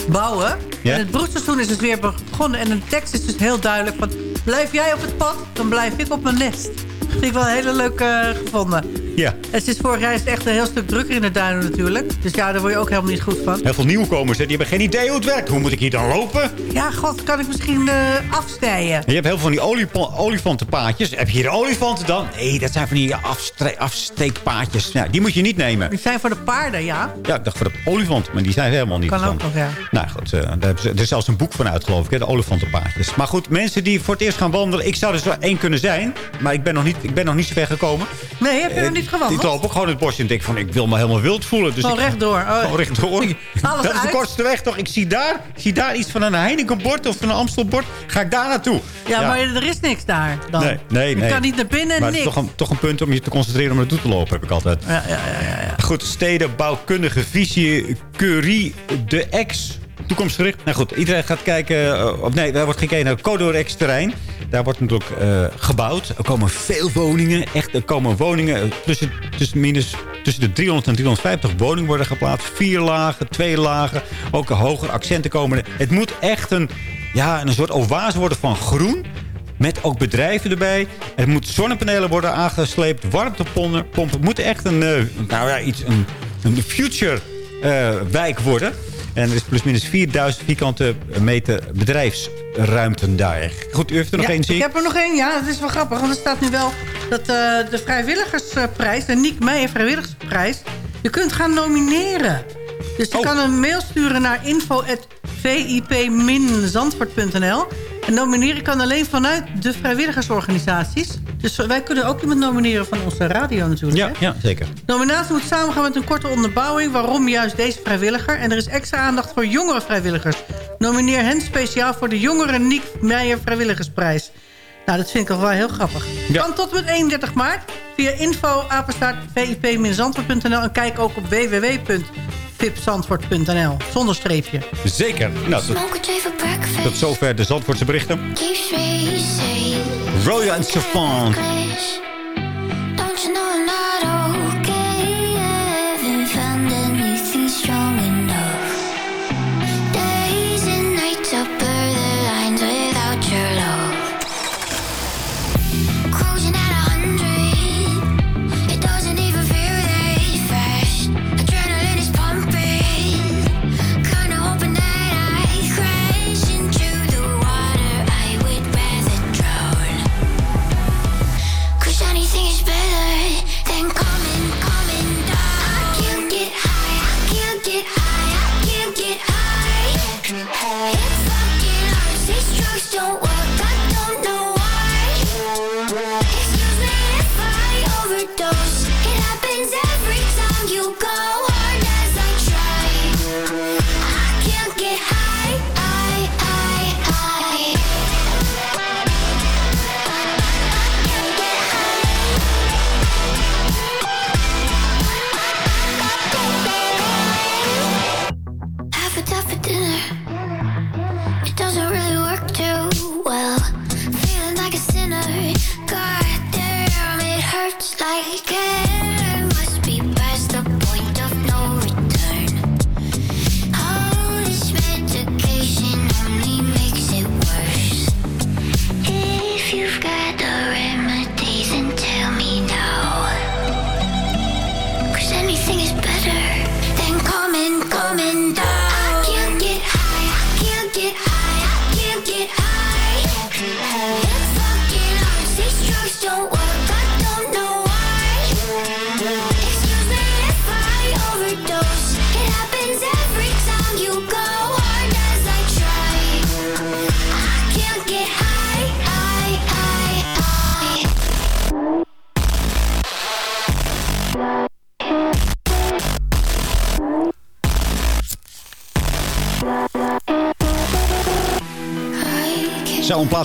I: bouwen.
D: Ja.
I: En het broedseizoen is dus weer begonnen. En de tekst is dus heel duidelijk van... blijf jij op het pad, dan blijf ik op mijn nest. Vind ik wel een hele leuke eh, gevonden.
D: Ja.
I: En sinds vorig jaar is het echt een heel stuk drukker in de duinen natuurlijk. Dus ja, daar word je ook helemaal niet goed van.
D: Heel veel nieuwkomers, hè, die hebben geen idee hoe het werkt. Hoe moet ik hier dan lopen?
I: Ja, god, kan ik misschien afstijgen?
D: En je hebt heel veel van die olifantenpaadjes. Heb je hier olifanten dan? Nee, dat zijn van die afsteekpaadjes. Nou, die moet je niet nemen.
I: Die zijn voor de paarden, ja.
D: Ja, ik dacht voor de olifanten, maar die zijn helemaal niet
I: Kan ook nog, ja.
D: Nou goed, eh, daar hebben ze- er is zelfs een boek van uit, geloof ik. Hè, de olifantenpaadjes. Maar goed, mensen die voor het eerst gaan wandelen. Ik zou er zo één kunnen zijn. Maar ik ben nog niet, ik ben nog niet zo ver gekomen.
I: Nee, heb je
D: Eh,
I: nog niet gewandeld?
D: Ik loop ook gewoon het bosje en denk van, ik wil me helemaal wild voelen. Dus
I: Gewoon rechtdoor. Oh.
D: Gewoon rechtdoor.
I: Alles
D: dat is de kortste weg, toch? Ik zie daar, ik zie daar iets van een Heineken-bord of van een Amstel-bord. Ga ik daar naartoe?
I: Ja, maar er is niks daar dan.
D: Nee, nee,
I: Je
D: nee.
I: kan niet naar binnen,
D: Maar het is toch een, toch een punt om je te concentreren om naartoe te lopen, heb ik altijd.
I: Ja, ja, ja, ja, ja.
D: Goed, stedenbouwkundige visie Curie de Ex. Toekomstgericht. Nou goed, iedereen gaat kijken... eh, of nee, daar wordt gekeken naar het Codorex terrein. Daar wordt natuurlijk eh, gebouwd. Er komen veel woningen. Echt, er komen woningen eh, tussen, tussen, minus, tussen de 300 en 350 woningen worden geplaatst. Vier lagen, twee lagen. Ook hoger accenten komen. Het moet echt een, ja, een soort oase worden van groen. Met ook bedrijven erbij. Er moeten zonnepanelen worden aangesleept. Warmtepompen. Het moet echt een, eh, nou ja, iets, een, een future wijk worden. En er is plusminus 4000 vierkante meter bedrijfsruimte daar. Goed, u heeft er nog
I: Ja,
D: één, zie
I: ik heb er nog één, ja. Dat is wel grappig. Want er staat nu wel dat eh, de vrijwilligersprijs... de Niek Meijer vrijwilligersprijs... je kunt gaan nomineren. Dus
D: Oh.
I: je kan een mail sturen naar info.vip-zandvoort.nl. En nomineren kan alleen vanuit de vrijwilligersorganisaties. Dus wij kunnen ook iemand nomineren van onze radio natuurlijk.
D: Ja,
I: hè?
D: ja, zeker.
I: Nominatie moet samengaan met een korte onderbouwing... waarom juist deze vrijwilliger. En er is extra aandacht voor jongere vrijwilligers. Nomineer hen speciaal voor de jongere Niek Meijer Vrijwilligersprijs. Nou, dat vind ik wel heel grappig. Kan tot en met 31 maart via info en kijk ook op www.vipzandvoort.nl. Zonder streepje.
D: Zeker. Nou, tot, tot zover de Zandvoortse berichten. Roya en Savant.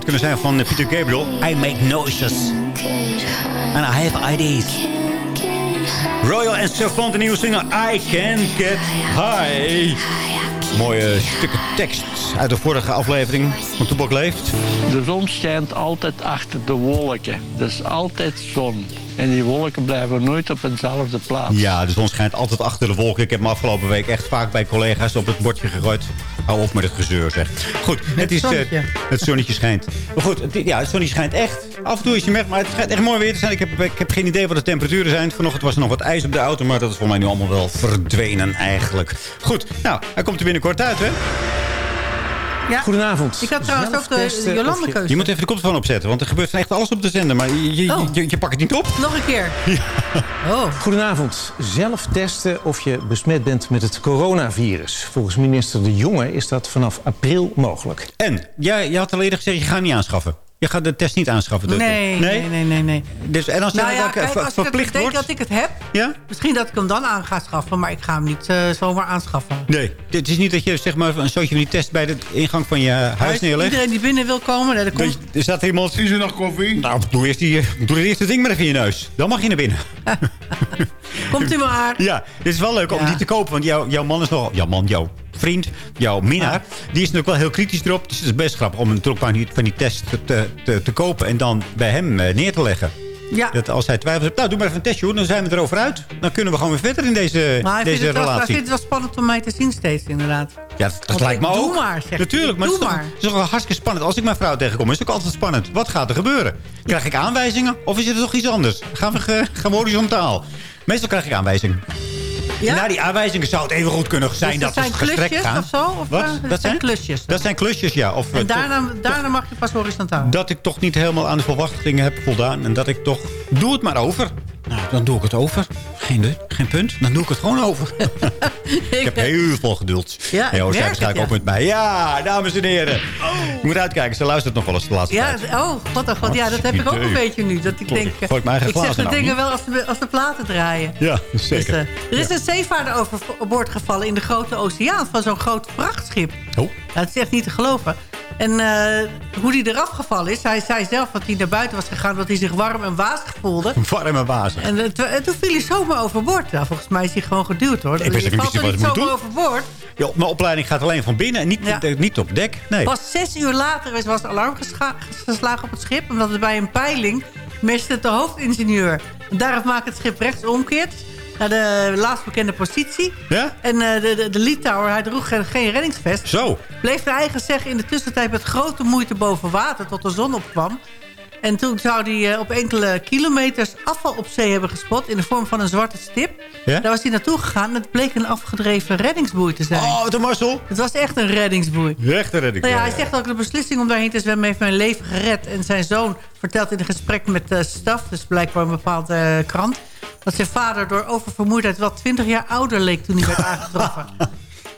D: Kunnen zijn van Peter Gabriel. I make noises. And I have ideas. Royal and Savant, de nieuwe single I Can Get High. Mooie stukken tekst uit de vorige aflevering van Toebak Leeft.
O: De zon schijnt altijd achter de wolken. Dus altijd zon. En die wolken blijven nooit op eenzelfde plaats.
D: Ja, de zon schijnt altijd achter de wolken. Ik heb me afgelopen week echt vaak bij collega's op het bordje gegooid. Hou op met het gezeur, zeg. Goed, het, is, eh,
I: zonnetje.
D: het zonnetje schijnt. Maar goed, het, ja, het zonnetje schijnt echt. Af en toe is je merkt, maar het schijnt echt mooi weer te zijn. Ik heb, ik heb geen idee wat de temperaturen zijn. Vanochtend was er nog wat ijs op de auto, maar dat is voor mij nu allemaal wel verdwenen eigenlijk. Goed, nou, hij komt er binnenkort uit, hè?
I: Ja.
P: Goedenavond.
I: Ik had trouwens ook de Jolande
P: je-
I: keuze.
D: Je moet even de koptelefoon opzetten, want er gebeurt van echt alles op de zender. Maar je, je,
I: Oh.
D: je, je pakt het niet op.
I: Nog een keer. Oh.
P: Goedenavond. Zelf testen of je besmet bent met het coronavirus. Volgens minister De Jonge is dat vanaf april mogelijk.
D: En, jij, je had al eerder gezegd, je gaat niet aanschaffen. Je gaat de test niet aanschaffen. dus-
I: Nee, nee, nee, nee, nee.
D: Dus, en als je
I: Nou ja,
D: ook, eh,
I: kijk,
D: ver-
I: als ik het
D: verplicht
I: denk
D: wordt...
I: dat ik het heb,
D: Ja?
I: misschien dat ik hem dan aan ga schaffen. Maar ik ga hem niet eh, zomaar aanschaffen.
D: Nee, het is niet dat je zeg maar, een soortje van die test bij de ingang van je huis neerlegt.
I: Iedereen die binnen wil komen, nee, er komt...
D: Er- Er staat iemand... Is er nog koffie? Nou, doe eerst, die, doe het eerste ding maar even in je neus. Dan mag je naar binnen.
I: Komt u maar.
D: Ja, dit is wel leuk om
I: Ja.
D: die te kopen. Want jouw, jouw man is nog... Jouw man, jouw vriend, jouw minnaar... die is natuurlijk wel heel kritisch erop. Dus het is best grappig om een natuurlijk van die, van die test te, te, te kopen... en dan bij hem eh, neer te leggen.
I: Ja.
D: Dat als hij twijfelt, nou doe maar even een testje hoor. Dan zijn we erover uit. Dan kunnen we gewoon weer verder in deze,
I: Maar
D: deze
I: het
D: relatie.
I: vindt het wel spannend om mij te zien steeds, inderdaad.
D: Ja, dat, lijkt me
I: ik-
D: ook.
I: doe maar, zegt
D: Natuurlijk, maar het is,
I: Doe
D: toch,
I: maar.
D: het is toch wel hartstikke spannend. Als ik mijn vrouw tegenkom, is het ook altijd spannend. Wat gaat er gebeuren? Krijg ik aanwijzingen of is het toch iets anders? Gaan we, gaan we horizontaal? Meestal krijg ik aanwijzingen.
I: Ja?
D: Na die aanwijzingen zou het even goed kunnen zijn
I: Dus
D: dat
I: dat zijn
D: het gesprek
I: klusjes
D: gaan.
I: of zo? Of,
D: Wat?
I: eh,
D: dat,
I: dat
D: zijn
I: klusjes?
D: Dat zijn klusjes, ja. Of, eh,
I: En
D: toch-
I: daarna, daarna mag je pas horizontaal.
D: dat ik toch niet helemaal aan de verwachtingen heb voldaan. En dat ik toch... Doe het maar over. Nou, dan doe ik het over. Geen, geen punt. Dan doe ik het gewoon over. ik heb heel veel geduld.
I: Ja,
D: zij waarschijnlijk
I: ja.
D: ook met mij. Ja, dames en heren. Je moet uitkijken. Ze luistert nog wel eens de laatste
I: Ja,
D: tijd.
I: oh, god, oh, god, ja, dat heb ik ook een beetje nu. Dat ik
D: Klopt,
I: denk,
D: ik gooi mijn eigen
I: ik zeg de
D: nou
I: dingen wel als de, als de platen draaien.
D: Ja,
I: Dus,
D: zeker.
I: eh, er is een zeevaarder overboord gevallen in de grote oceaan van zo'n groot vrachtschip.
D: Oh.
I: Nou, het is echt niet te geloven. En eh, hoe die eraf gevallen is, hij zei zelf dat hij naar buiten was gegaan... dat hij zich warm en wazig voelde.
D: Warm en wazig.
I: En, eh, en toen viel hij zomaar overboord. Nou, volgens mij is hij gewoon geduwd, hoor.
D: Ik wist
I: je
D: niet
I: valt er
D: wat
I: niet
D: ik moet
I: zomaar
D: doen.
I: overboord.
D: Ja, mijn opleiding gaat alleen van binnen en niet,
I: Ja.
D: eh, niet op dek. Nee.
I: Pas zes uur later was het alarm geslagen op het schip... omdat het bij een peiling miste de hoofdingenieur. En daarop maakt het schip rechts omkeert naar de laatst bekende positie.
D: Ja?
I: En eh, de, de, de leadtower, hij droeg geen, reddingsvest.
D: Zo.
I: Bleef naar eigen zeggen in de tussentijd met grote moeite boven water... tot de zon opkwam. En toen zou hij eh, op enkele kilometers afval op zee hebben gespot... in de vorm van een zwarte stip.
D: Ja?
I: Daar was hij naartoe gegaan en het bleek een afgedreven reddingsboei te zijn.
D: Oh, wat een mazzel.
I: Het was echt een reddingsboei.
D: Echte redding.
I: Nou ja, hij zegt ook de beslissing om daarheen te zwemmen heeft mijn leven gered. En zijn zoon vertelt in een gesprek met de staf, dus blijkbaar een bepaalde eh, krant... dat zijn vader door oververmoeidheid wel 20 jaar ouder leek toen hij werd aangetroffen.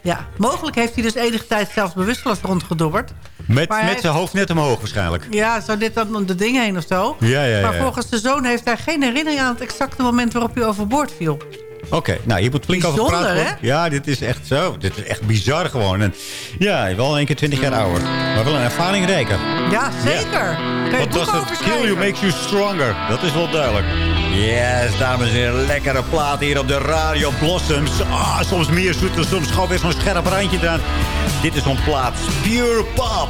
I: Ja, mogelijk heeft hij dus enige tijd zelfs bewusteloos rondgedobberd.
D: Met,
I: Maar
D: met zijn hoofd net omhoog waarschijnlijk.
I: Ja, zo dit dan om de ding heen of zo.
D: Ja, ja, ja.
I: Maar volgens de zoon heeft hij geen herinnering aan het exacte moment waarop hij overboord viel.
D: Oké, nou, je moet flink over praten.
I: hè?
D: Ja, dit is echt zo. Dit is echt bizar gewoon. En, ja, wel een keer 20 jaar ouder. Maar wel een ervaring rijker.
I: Ja, zeker. Je
D: Wat was het? Kill you makes you stronger. Dat is wel duidelijk. Yes, dames en heren. Lekkere plaat hier op de Radio Blossoms. Ah, soms meer zoet en soms gewoon weer zo'n scherp randje eraan. Dit is zo'n plaat. Pure pop.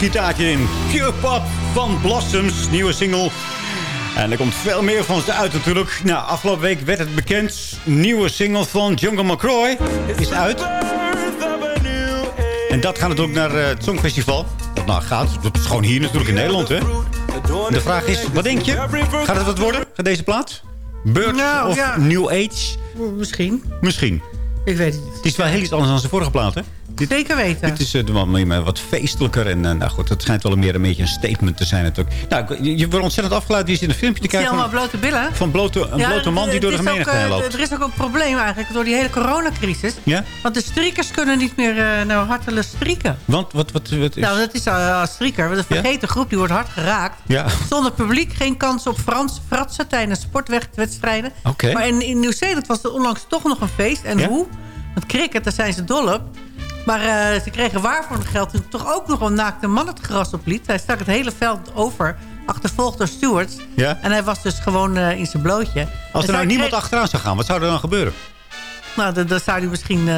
D: Gitaartje in. Pure Pop van Blossoms, nieuwe single. En er komt veel meer van ze uit natuurlijk. Nou, afgelopen week werd het bekend. Nieuwe single van Jungle McCroy is uit. En dat gaat natuurlijk naar eh, het Songfestival. Dat nou gaat. Dat is gewoon hier natuurlijk in Nederland, hè. En de vraag is, wat denk je? Gaat het wat worden? Gaat deze plaat? Bird
I: Nou,
D: of
I: ja.
D: New Age?
I: Misschien.
D: Misschien.
I: Ik weet het niet.
D: Het is wel heel iets anders dan zijn vorige plaat, hè?
I: Zeker weten.
D: Dit is eh, wat, feestelijker. En eh, nou goed, het schijnt wel meer een beetje een statement te zijn natuurlijk. Nou, je, je wordt ontzettend afgeleid. Die is in een filmpje te kijken
I: allemaal
D: van,
I: blote billen.
D: van blote, een
I: Ja,
D: blote man die
I: het
D: door de menigte heen
I: eh,
D: loopt.
I: Er is ook een probleem eigenlijk door die hele coronacrisis.
D: Ja?
I: Want de striekers kunnen niet meer eh nou hartelijk strieken.
D: Want wat, wat, wat is...
I: Nou, dat is uh, als strieker. want Een vergeten groep, die wordt hard geraakt.
D: Ja.
I: Zonder publiek geen kans op Frans fratsen tijdens sportwedstrijden.
D: Oké.
I: Maar in, in Nieuw-Zeeland was er onlangs toch nog een feest. En
D: Ja?
I: hoe? Want cricket, daar zijn ze dol op. Maar eh, ze kregen waar voor hun geld toen toch ook nog een naakte man het gras opliet. Hij stak het hele veld over, achtervolgd door stewards.
D: Ja?
I: En hij was dus gewoon eh, in zijn blootje.
D: Als er nou niemand
I: kreeg-
D: achteraan zou gaan, wat zou er dan gebeuren?
I: Nou, dan, zou hij misschien eh,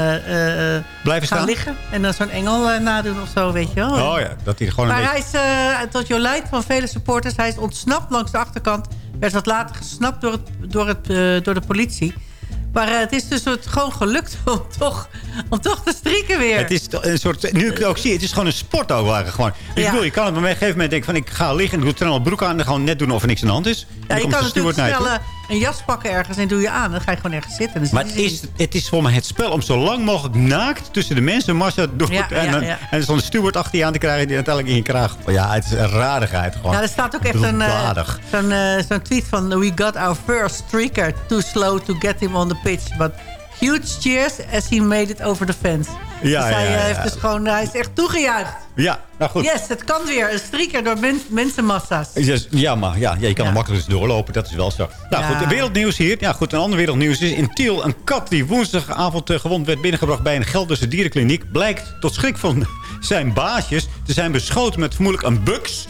D: Blijven
I: gaan
D: staan?
I: liggen. En dan zo'n engel nadoen of zo, weet je wel.
D: Oh ja, dat hij gewoon een
I: Maar
D: beetje...
I: hij is, tot jolijt van vele supporters, hij is ontsnapt langs de achterkant. Werd wat later gesnapt door, het, door, het, door de politie. Maar eh, het is dus het gewoon gelukt om toch, om toch te strieken weer.
D: Het is een soort, nu ik het ook zie, het is gewoon een sportauwagen. Gewoon. Ik
I: Ja.
D: bedoel, je kan het op een gegeven moment denken van ik ga liggen en ik doe een broek aan en gewoon net doen of er niks aan de hand is.
I: Ja, je kan natuurlijk snel
D: toe.
I: Een jas pakken ergens en doe je aan. Dan ga je gewoon ergens zitten. Dan
D: Maar het is, het is voor mij het spel om zo lang mogelijk naakt tussen de mensen massa door
I: Ja,
D: en,
I: ja,
D: dan-
I: ja.
D: en zo'n steward achter je aan te krijgen die uiteindelijk in je kraag. Ja, het is een rarigheid gewoon.
I: Ja, er staat ook echt een, eh, zo'n eh, zo'n tweet van... We got our first streaker. Too slow to get him on the pitch. But huge cheers as he made it over the fence.
D: Ja,
I: dus hij,
D: ja,
I: eh,
D: ja.
I: heeft dus gewoon, hij is echt toegejuicht.
D: Ja, nou goed.
I: Yes, het kan weer. Een streaker door men- mensenmassa's.
D: Yes, Ja, maar ja, ja, je kan er makkelijk eens doorlopen. Dat is wel zo. Nou goed, wereldnieuws hier. Ja goed, een ander wereldnieuws is in Tiel een kat die woensdagavond eh, gewond werd binnengebracht bij een Gelderse dierenkliniek. Blijkt tot schrik van zijn baasjes te zijn beschoten met vermoedelijk een buks.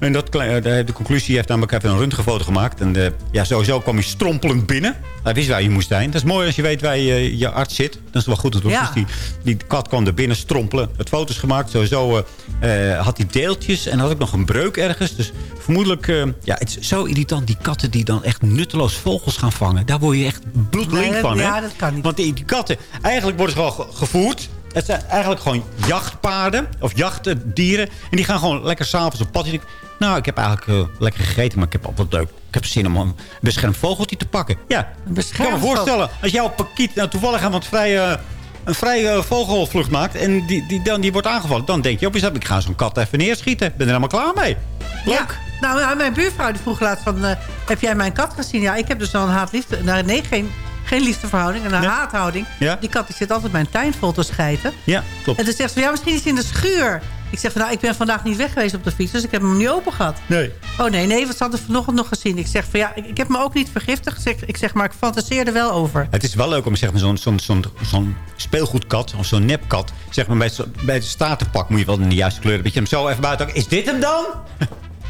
D: En dat, eh, de, conclusie heeft namelijk even een röntgenfoto gemaakt. En eh, ja, sowieso kwam hij strompelend binnen. Hij wist waar je moest zijn. Dat is mooi als je weet waar je, je arts zit. Dat is wel goed natuurlijk.
I: Ja.
D: Dus die, die kat kwam er binnen strompelen. Het foto's gemaakt. Sowieso eh, had hij deeltjes. En had ook nog een breuk ergens. Dus vermoedelijk... ja, het is zo irritant. Die katten die dan echt nutteloos vogels gaan vangen. Daar word je echt bloedlink
I: Nee, dat-
D: van. hè?
I: ja, dat kan niet.
D: Want die, die katten... Eigenlijk worden ze gewoon ge- gevoerd. Het zijn eigenlijk gewoon jachtpaarden. Of jachtdieren. En die gaan gewoon lekker s'avonds op pad. En ik, nou, ik heb eigenlijk eh, lekker gegeten. Maar ik heb wat leuk. Ik heb zin om een beschermd vogeltje te pakken. Ja, ik kan me voorstellen. Als jouw pakiet nou toevallig aan wat vrij, eh, een vrije vogelvlucht maakt... en die, die, dan, die wordt aangevallen... dan denk je, op, is dat, ik ga zo'n kat even neerschieten. Ik ben er helemaal klaar mee.
I: Ja. Nou, ja, mijn buurvrouw die vroeg laatst van... eh, heb jij mijn kat gezien? Ja, ik heb dus wel een haat-liefde... Nou, nee, geen, geen liefdeverhouding. Een haathouding.
D: Ja.
I: Die kat die zit altijd mijn tuin vol te schijten.
D: Ja, klopt.
I: En toen zegt ze ja, misschien is hij in de schuur. Ik zeg van, nou, ik ben vandaag niet weg geweest op de fiets... dus ik heb hem niet open gehad.
D: Nee.
I: Oh nee, nee, wat ze hadden vanochtend nog gezien. Ik zeg van, ja, ik, ik heb me ook niet vergiftigd. Ik zeg, ik zeg, maar ik fantaseer er wel over.
D: Het is wel leuk om zeg maar, zo'n zo'n zo'n zo'n speelgoedkat of zo'n nepkat... zeg maar, bij, bij het statenpak moet je wel in de juiste kleur... dat je hem zo even buiten... Is dit hem dan?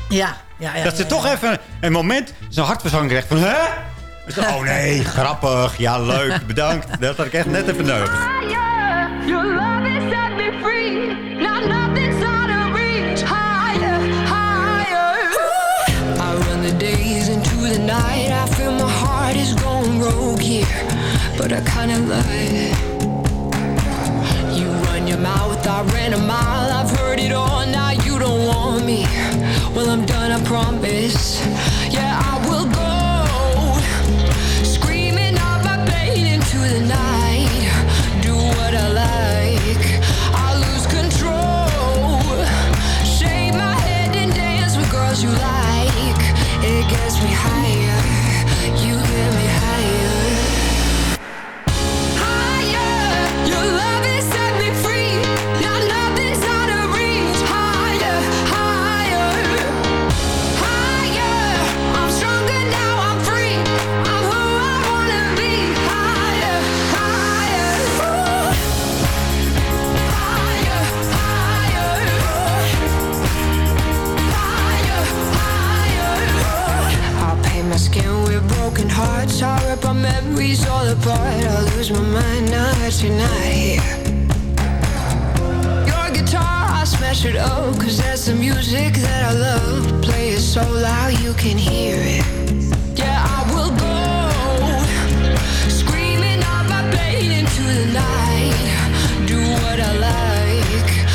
I: Ja, ja, ja.
D: dat ze
I: ja,
D: toch
I: ja.
D: even een moment zo'n hartverzakking krijgt van... Hè? Zo, Oh nee, grappig. Ja, leuk. Bedankt. Dat had ik echt net even nodig.
Q: But I kinda like. It You run your mouth, I ran a mile. I've heard it all. Now you don't want me. Well, I'm done. I promise. Yeah, I will go. Screaming out my pain into the night. It gets me memories all apart. I'll lose my mind now that you're not here. Your guitar, I smash it up, cause that's the music that I love. Play it so loud you can hear it. Yeah, I will go. Screaming out my pain into the night. Do what I like.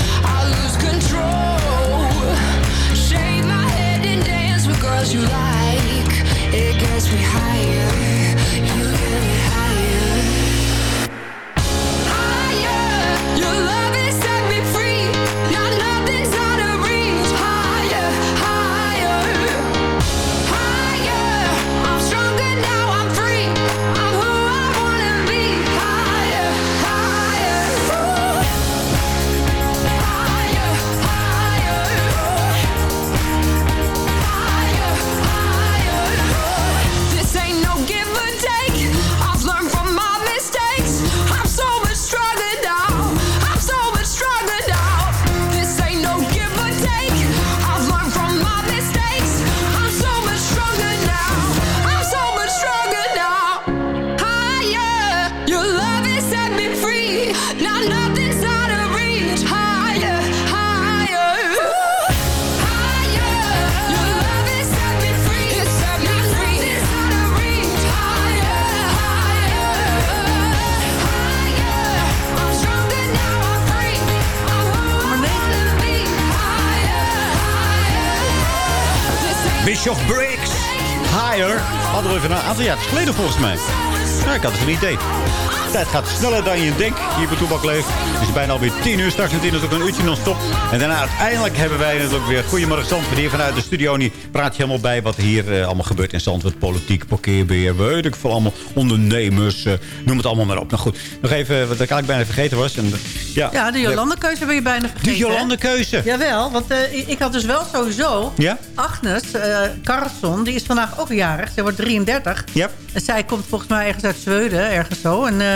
D: Tijd gaat sneller dan je denkt. Hier bij Toebak leeft. Het is bijna alweer tien uur. Straks natuurlijk ook een uurtje non-stop. En daarna uiteindelijk hebben wij natuurlijk weer... Goedemorgen Zandvoort hier vanuit de studio. Die praat je helemaal bij wat hier eh, allemaal gebeurt in Zandvoort. Politiek, parkeerbeheer, weet ik veel allemaal. Ondernemers, eh, noem het allemaal maar op. Nou goed, nog even wat ik eigenlijk bijna vergeten was. En, ja,
I: Ja, de Jolande-keuze ben je bijna vergeten.
D: De Jolande-keuze.
I: Jawel, want eh, ik- had dus wel sowieso...
D: Ja?
I: Agnes uh, Karlsson, die is vandaag ook jarig. Zij wordt 33.
D: Ja.
I: En zij komt volgens mij ergens uit Zweden, ergens zo. En eh,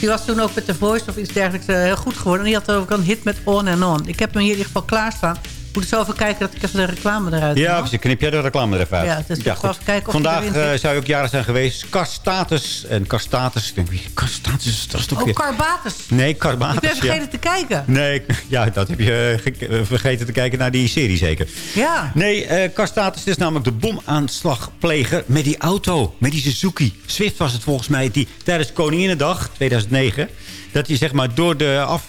I: die was toen ook met The Voice of iets dergelijks eh, heel goed geworden. En die had ook een hit met On and On. Ik heb hem hier in ieder geval klaarstaan. Ik moet zo even kijken dat ik even de reclame eruit
D: Ja, precies. Knip jij de reclame er even uit.
I: Ja, even kijken of
D: Vandaag eh, zou je ook jarig zijn geweest. Karstatus. En Karstatus. Ik denk, wie Karstatus? Dat is toch
I: Oh,
D: weer...
I: Carbatus.
D: Nee, Karbatus.
I: Ik ben vergeten
D: ja.
I: te kijken.
D: Nee, ja, dat heb je eh, eh, vergeten te kijken naar die serie zeker.
I: Ja.
D: Nee, eh Karstatus is namelijk de bomaanslagpleger met die auto. Met die Suzuki. Swift was het volgens mij die tijdens Koninginnedag 2009... dat hij zeg maar door de af,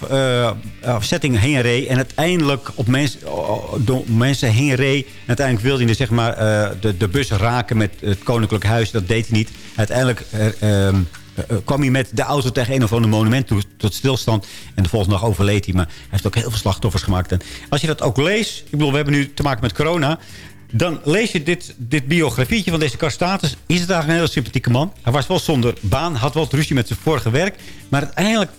D: afzetting heen reed... en uiteindelijk op mens, oh, door mensen heen reed. Uiteindelijk wilde hij zeg maar, eh, de, de bus raken met het Koninklijk Huis. Dat deed hij niet. Uiteindelijk... eh, ehm, eh, kwam hij met de auto tegen een of ander monument tot stilstand. En de volgende dag overleed hij. Maar hij heeft ook heel veel slachtoffers gemaakt. En als je dat ook leest... Ik bedoel, we hebben nu te maken met corona... Dan lees je dit, dit biografietje van deze Karstatus. Is het eigenlijk een heel sympathieke man. Hij was wel zonder baan. Had wel ruzie met zijn vorige werk. Maar uiteindelijk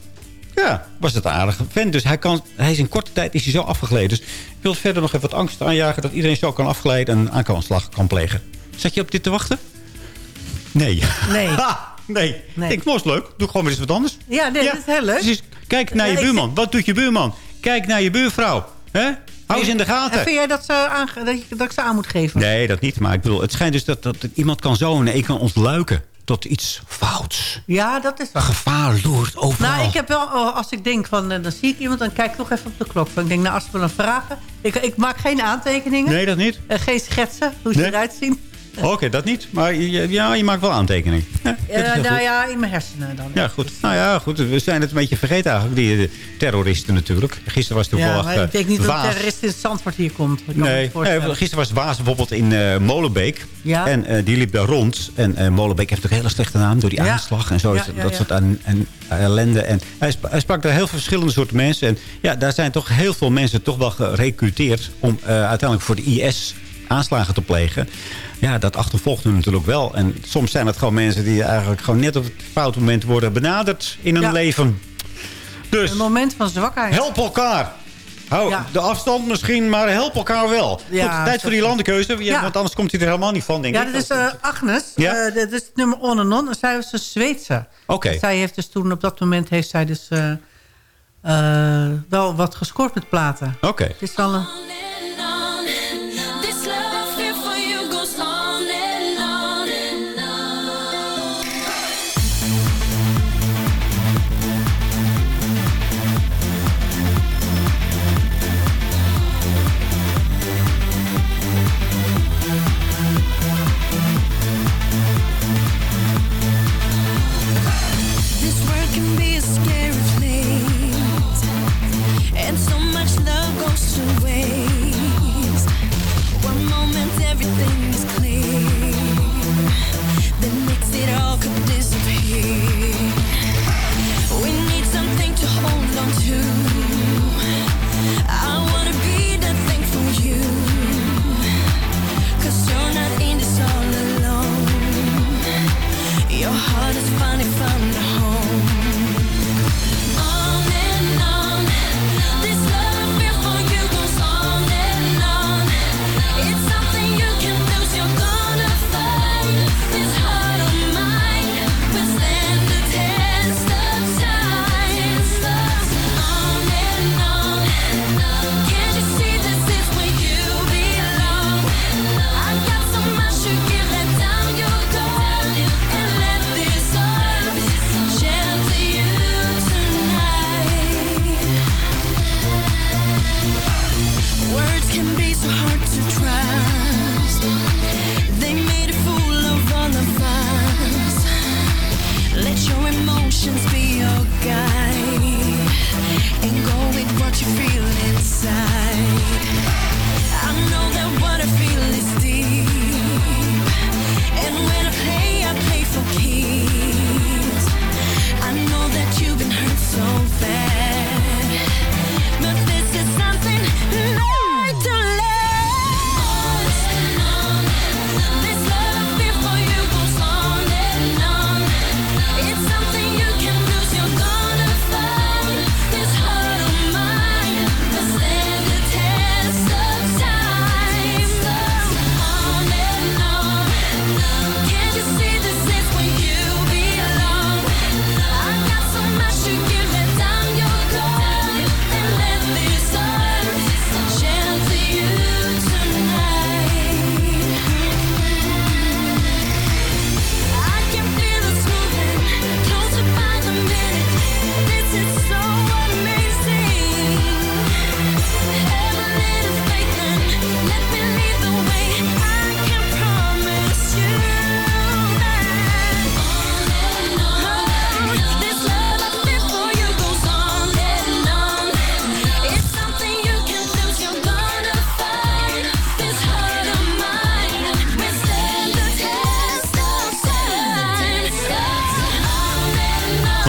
D: ja, was het een aardige vent. Dus hij, kan, hij is in korte tijd is hij zo afgegleden. Dus ik wil verder nog even wat angst aanjagen... dat iedereen zo kan afglijden en een aankanslag kan plegen. Zat je op dit te wachten? Nee.
I: Nee.
D: Ha, nee.
I: Nee.
D: Ik vond het leuk. Doe gewoon weer eens wat anders.
I: Ja, nee, dat is heel leuk.
D: Kijk naar
I: Ja,
D: je
I: ik
D: buurman. Wat doet je buurman? Kijk naar je buurvrouw. Hè? Hou ze in de
I: En
D: gaten.
I: vind jij dat, ze aan, dat, ik ze aan moet geven?
D: Nee, dat niet. Maar ik bedoel, het schijnt dus dat, dat iemand kan zo en één kan ontluiken tot iets fouts.
I: Ja, dat is wel.
D: Gevaar loert overal.
I: Nou, ik heb wel, oh, als ik denk van, eh, dan zie ik iemand, dan kijk ik toch even op de klok. Van, ik denk, nou, als we dan vragen. Ik, ik maak geen aantekeningen.
D: Nee, dat niet.
I: Eh, geen schetsen, hoe ze
D: Nee?
I: eruit zien.
D: Oké, dat niet. Maar je- ja, je maakt wel aantekeningen. Ja,
I: Eh, nou ja, in mijn hersenen dan.
D: Ja, goed. Nou ja, goed. We zijn het een beetje vergeten eigenlijk. Die eh, terroristen natuurlijk. Gisteren was toevallig...
I: Ja, ik denk niet dat een terrorist in Zandvoort hier komt.
D: Nee, nee, gisteren was Waas bijvoorbeeld in eh, Molenbeek.
I: Ja.
D: En eh, die liep daar rond. En eh, Molenbeek heeft ook een hele slechte naam door die
I: Ja.
D: aanslag. En zo
I: Ja, ja,
D: dat soort aan, en, ellende. En hij, hij sprak daar heel veel verschillende soorten mensen. En ja, daar zijn toch heel veel mensen toch wel gerecruiteerd... om eh, uiteindelijk voor de IS aanslagen te plegen. Ja, dat achtervolgt hem natuurlijk wel. En soms zijn het gewoon mensen die eigenlijk gewoon net op het foute moment worden benaderd in hun
I: Ja.
D: leven. Dus
I: Een moment van zwakheid.
D: help elkaar. Hou
I: Ja.
D: de afstand misschien, maar help elkaar wel.
I: Ja,
D: Goed, tijd voor die landenkeuze. Want anders komt hij er helemaal niet van, denk
I: Ja,
D: ik.
I: dat is eh, Agnes.
D: Ja?
I: Eh, dit is het nummer On and On. En zij was een Zweedse.
D: Oké.
I: Zij heeft dus toen, op dat moment heeft zij dus eh, wel wat gescoord met platen.
D: Oké.
I: Het is al een...
Q: so much love goes to waste. One moment everything is clear, the next it all could disappear.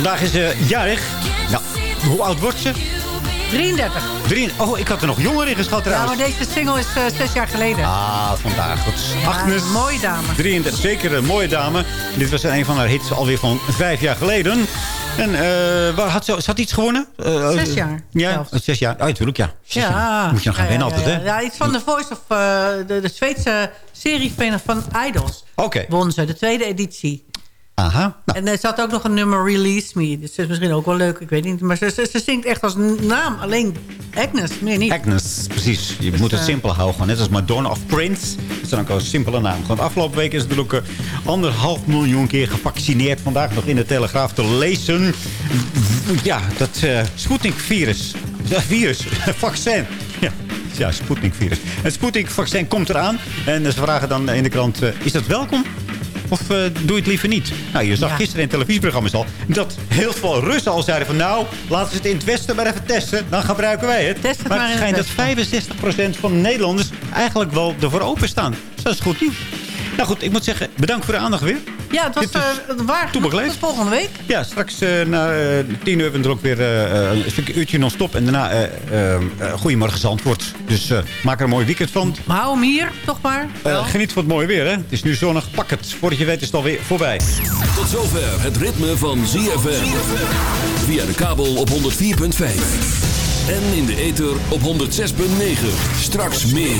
D: Vandaag is ze jarig. Nou, hoe oud wordt ze?
I: 33.
D: Drie, oh, ik had er nog jonger in geschat
I: Ja,
D: trouwens.
I: maar deze single is eh, zes jaar geleden.
D: Ah, vandaag. Dat is Agnes.
I: mooie dame.
D: 33, zeker een mooie dame. Dit was een van haar hits alweer van vijf jaar geleden. En eh, waar had ze, ze had iets gewonnen? Eh,
I: Zes jaar
D: Ja, zes jaar. Oh, natuurlijk, ja. Zes
I: Ja.
D: jaar. Moet je nog gaan
I: Ja,
D: wennen
I: ja,
D: altijd,
I: ja.
D: hè?
I: Ja, iets van The Voice of eh, de, de Zweedse serie van, van Idols.
D: Oké.
I: Won ze, de tweede editie.
D: Aha.
I: En er zat ook nog een nummer Release Me. Dus dat is misschien ook wel leuk, ik weet niet. Maar ze, ze, ze zingt echt als naam. Alleen Agnes, meer niet.
D: Agnes, precies. Je moet het
I: eh,
D: simpel houden. Gewoon net als Madonna of Prince. Dat is dan ook wel een simpele naam. Gewoon afgelopen week is natuurlijk eh, anderhalf miljoen keer gevaccineerd. Vandaag nog in de Telegraaf te lezen. Ja, dat eh Sputnik-virus. Ja, virus. Vaccin. Ja. Ja, Sputnik-virus. Het Sputnik-vaccin komt eraan. En ze vragen dan in de krant, is dat welkom? Of eh, doe je het liever niet? Nou, je zag
I: Ja.
D: gisteren in televisieprogramma's al... dat heel veel Russen al zeiden van... nou, laten we het in het Westen maar even testen. Dan gebruiken wij het. Maar het schijnt dat 65% van de Nederlanders... eigenlijk wel ervoor openstaan. Dus dat is goed nieuws. Nou goed, ik moet zeggen, bedankt voor de aandacht weer.
I: Ja, het was
D: Dit is
I: eh, waar. volgende week.
D: Ja, straks eh, na eh, tien uur hebben we er ook weer een stukje uurtje non-stop. En daarna Goedemorgen Zandvoort. Dus eh, maak er een mooi weekend van.
I: Maar hou hem hier, toch maar.
D: Eh, geniet van het mooie weer, hè. Het is nu zonnig. Pak het. Voordat je weet is het alweer voorbij.
B: Tot zover het ritme van ZFM. Via de kabel op 104.5. En in de ether op 106.9. Straks meer.